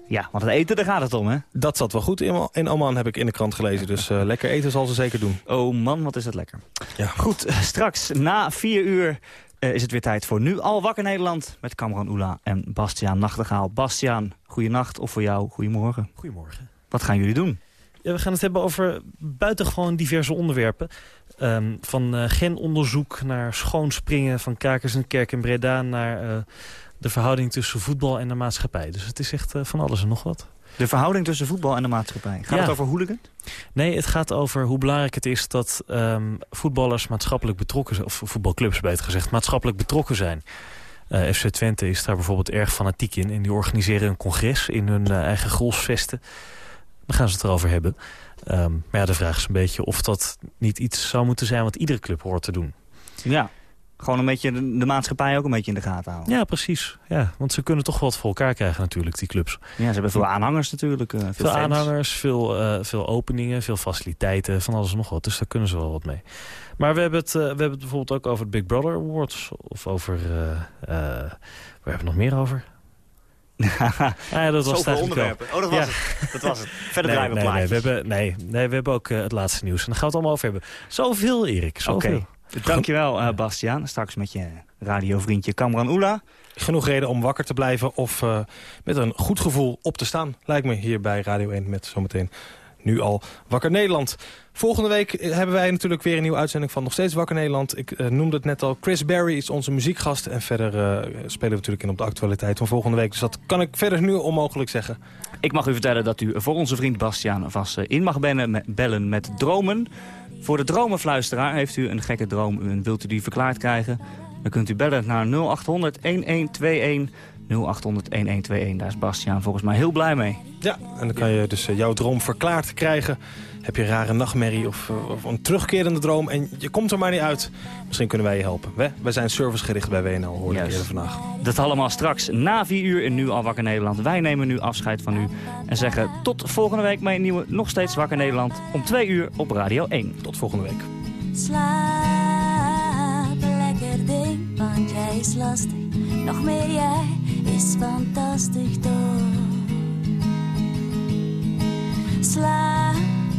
Ja, want het eten, daar gaat het om, hè? Dat zat wel goed in, in Oman, heb ik in de krant gelezen. Dus uh, lekker eten zal ze zeker doen. Oh man, wat is het lekker. Ja. Goed, straks na vier uur uh, is het weer tijd voor Nu Al Wakker Nederland... met Cameron Oela en Bastiaan Nachtegaal. Bastiaan, goeienacht of voor jou, goedemorgen. Goedemorgen. Wat gaan jullie doen? Ja, we gaan het hebben over buitengewoon diverse onderwerpen. Um, van uh, genonderzoek naar schoonspringen van kakers en kerk in Breda... naar uh, de verhouding tussen voetbal en de maatschappij. Dus het is echt van alles en nog wat. De verhouding tussen voetbal en de maatschappij. Gaat ja. het over hooligans? Nee, het gaat over hoe belangrijk het is dat um, voetballers maatschappelijk betrokken zijn. Of voetbalclubs beter gezegd, maatschappelijk betrokken zijn. Uh, FC Twente is daar bijvoorbeeld erg fanatiek in. En die organiseren een congres in hun uh, eigen golfsvesten. Dan gaan ze het erover hebben. Um, maar ja, de vraag is een beetje of dat niet iets zou moeten zijn wat iedere club hoort te doen. Ja, gewoon een beetje de, de, maatschappij ook een beetje in de gaten houden. Ja, precies. Ja, want ze kunnen toch wat voor elkaar krijgen natuurlijk, die clubs. Ja, ze hebben veel aanhangers natuurlijk. Uh, veel veel aanhangers, veel, uh, veel openingen, veel faciliteiten, van alles en nog wat. Dus daar kunnen ze wel wat mee. Maar we hebben het, uh, we hebben het bijvoorbeeld ook over het Big Brother Awards. Of over... waar hebben we het nog meer over? ja, dat was Zoveel onderwerpen. Wel. Oh, dat was ja. het. Dat was het. Verder nee, draaien we nee, nee, we hebben, nee, nee, we hebben ook het laatste nieuws. En daar gaan we het allemaal over hebben. Zoveel, Erik. Zoveel. Okay. Dankjewel, uh, Bastiaan. Straks met je radiovriendje Kamran Oela. Genoeg reden om wakker te blijven of uh, met een goed gevoel op te staan. Lijkt me hier bij Radio 1 met zometeen nu al Wakker Nederland. Volgende week hebben wij natuurlijk weer een nieuwe uitzending van Nog Steeds Wakker Nederland. Ik uh, noemde het net al, Chris Berry is onze muziekgast. En verder uh, spelen we natuurlijk in op de actualiteit van volgende week. Dus dat kan ik verder nu onmogelijk zeggen. Ik mag u vertellen dat u voor onze vriend Bastiaan vast in mag bellen met, bellen met dromen. Voor de dromenfluisteraar heeft u een gekke droom en wilt u die verklaard krijgen... dan kunt u bellen naar 0800-1121, 0800-1121. Daar is Bastiaan volgens mij heel blij mee. Ja, en dan kan je dus uh, jouw droom verklaard krijgen. Heb je een rare nachtmerrie of, uh, of, een terugkerende droom en je komt er maar niet uit. Misschien kunnen wij je helpen. We, wij zijn servicegericht bij WNL, hoorde ik eerder vandaag. Dat allemaal straks na 4 uur in Nu Al Wakker Nederland. Wij nemen nu afscheid van u en zeggen tot volgende week... bij een nieuwe Nog Steeds Wakker Nederland om 2 uur op Radio 1. Tot volgende week. Slaap lekker ding, want jij is lastig. Nog meer jij is fantastisch toch. Slaap,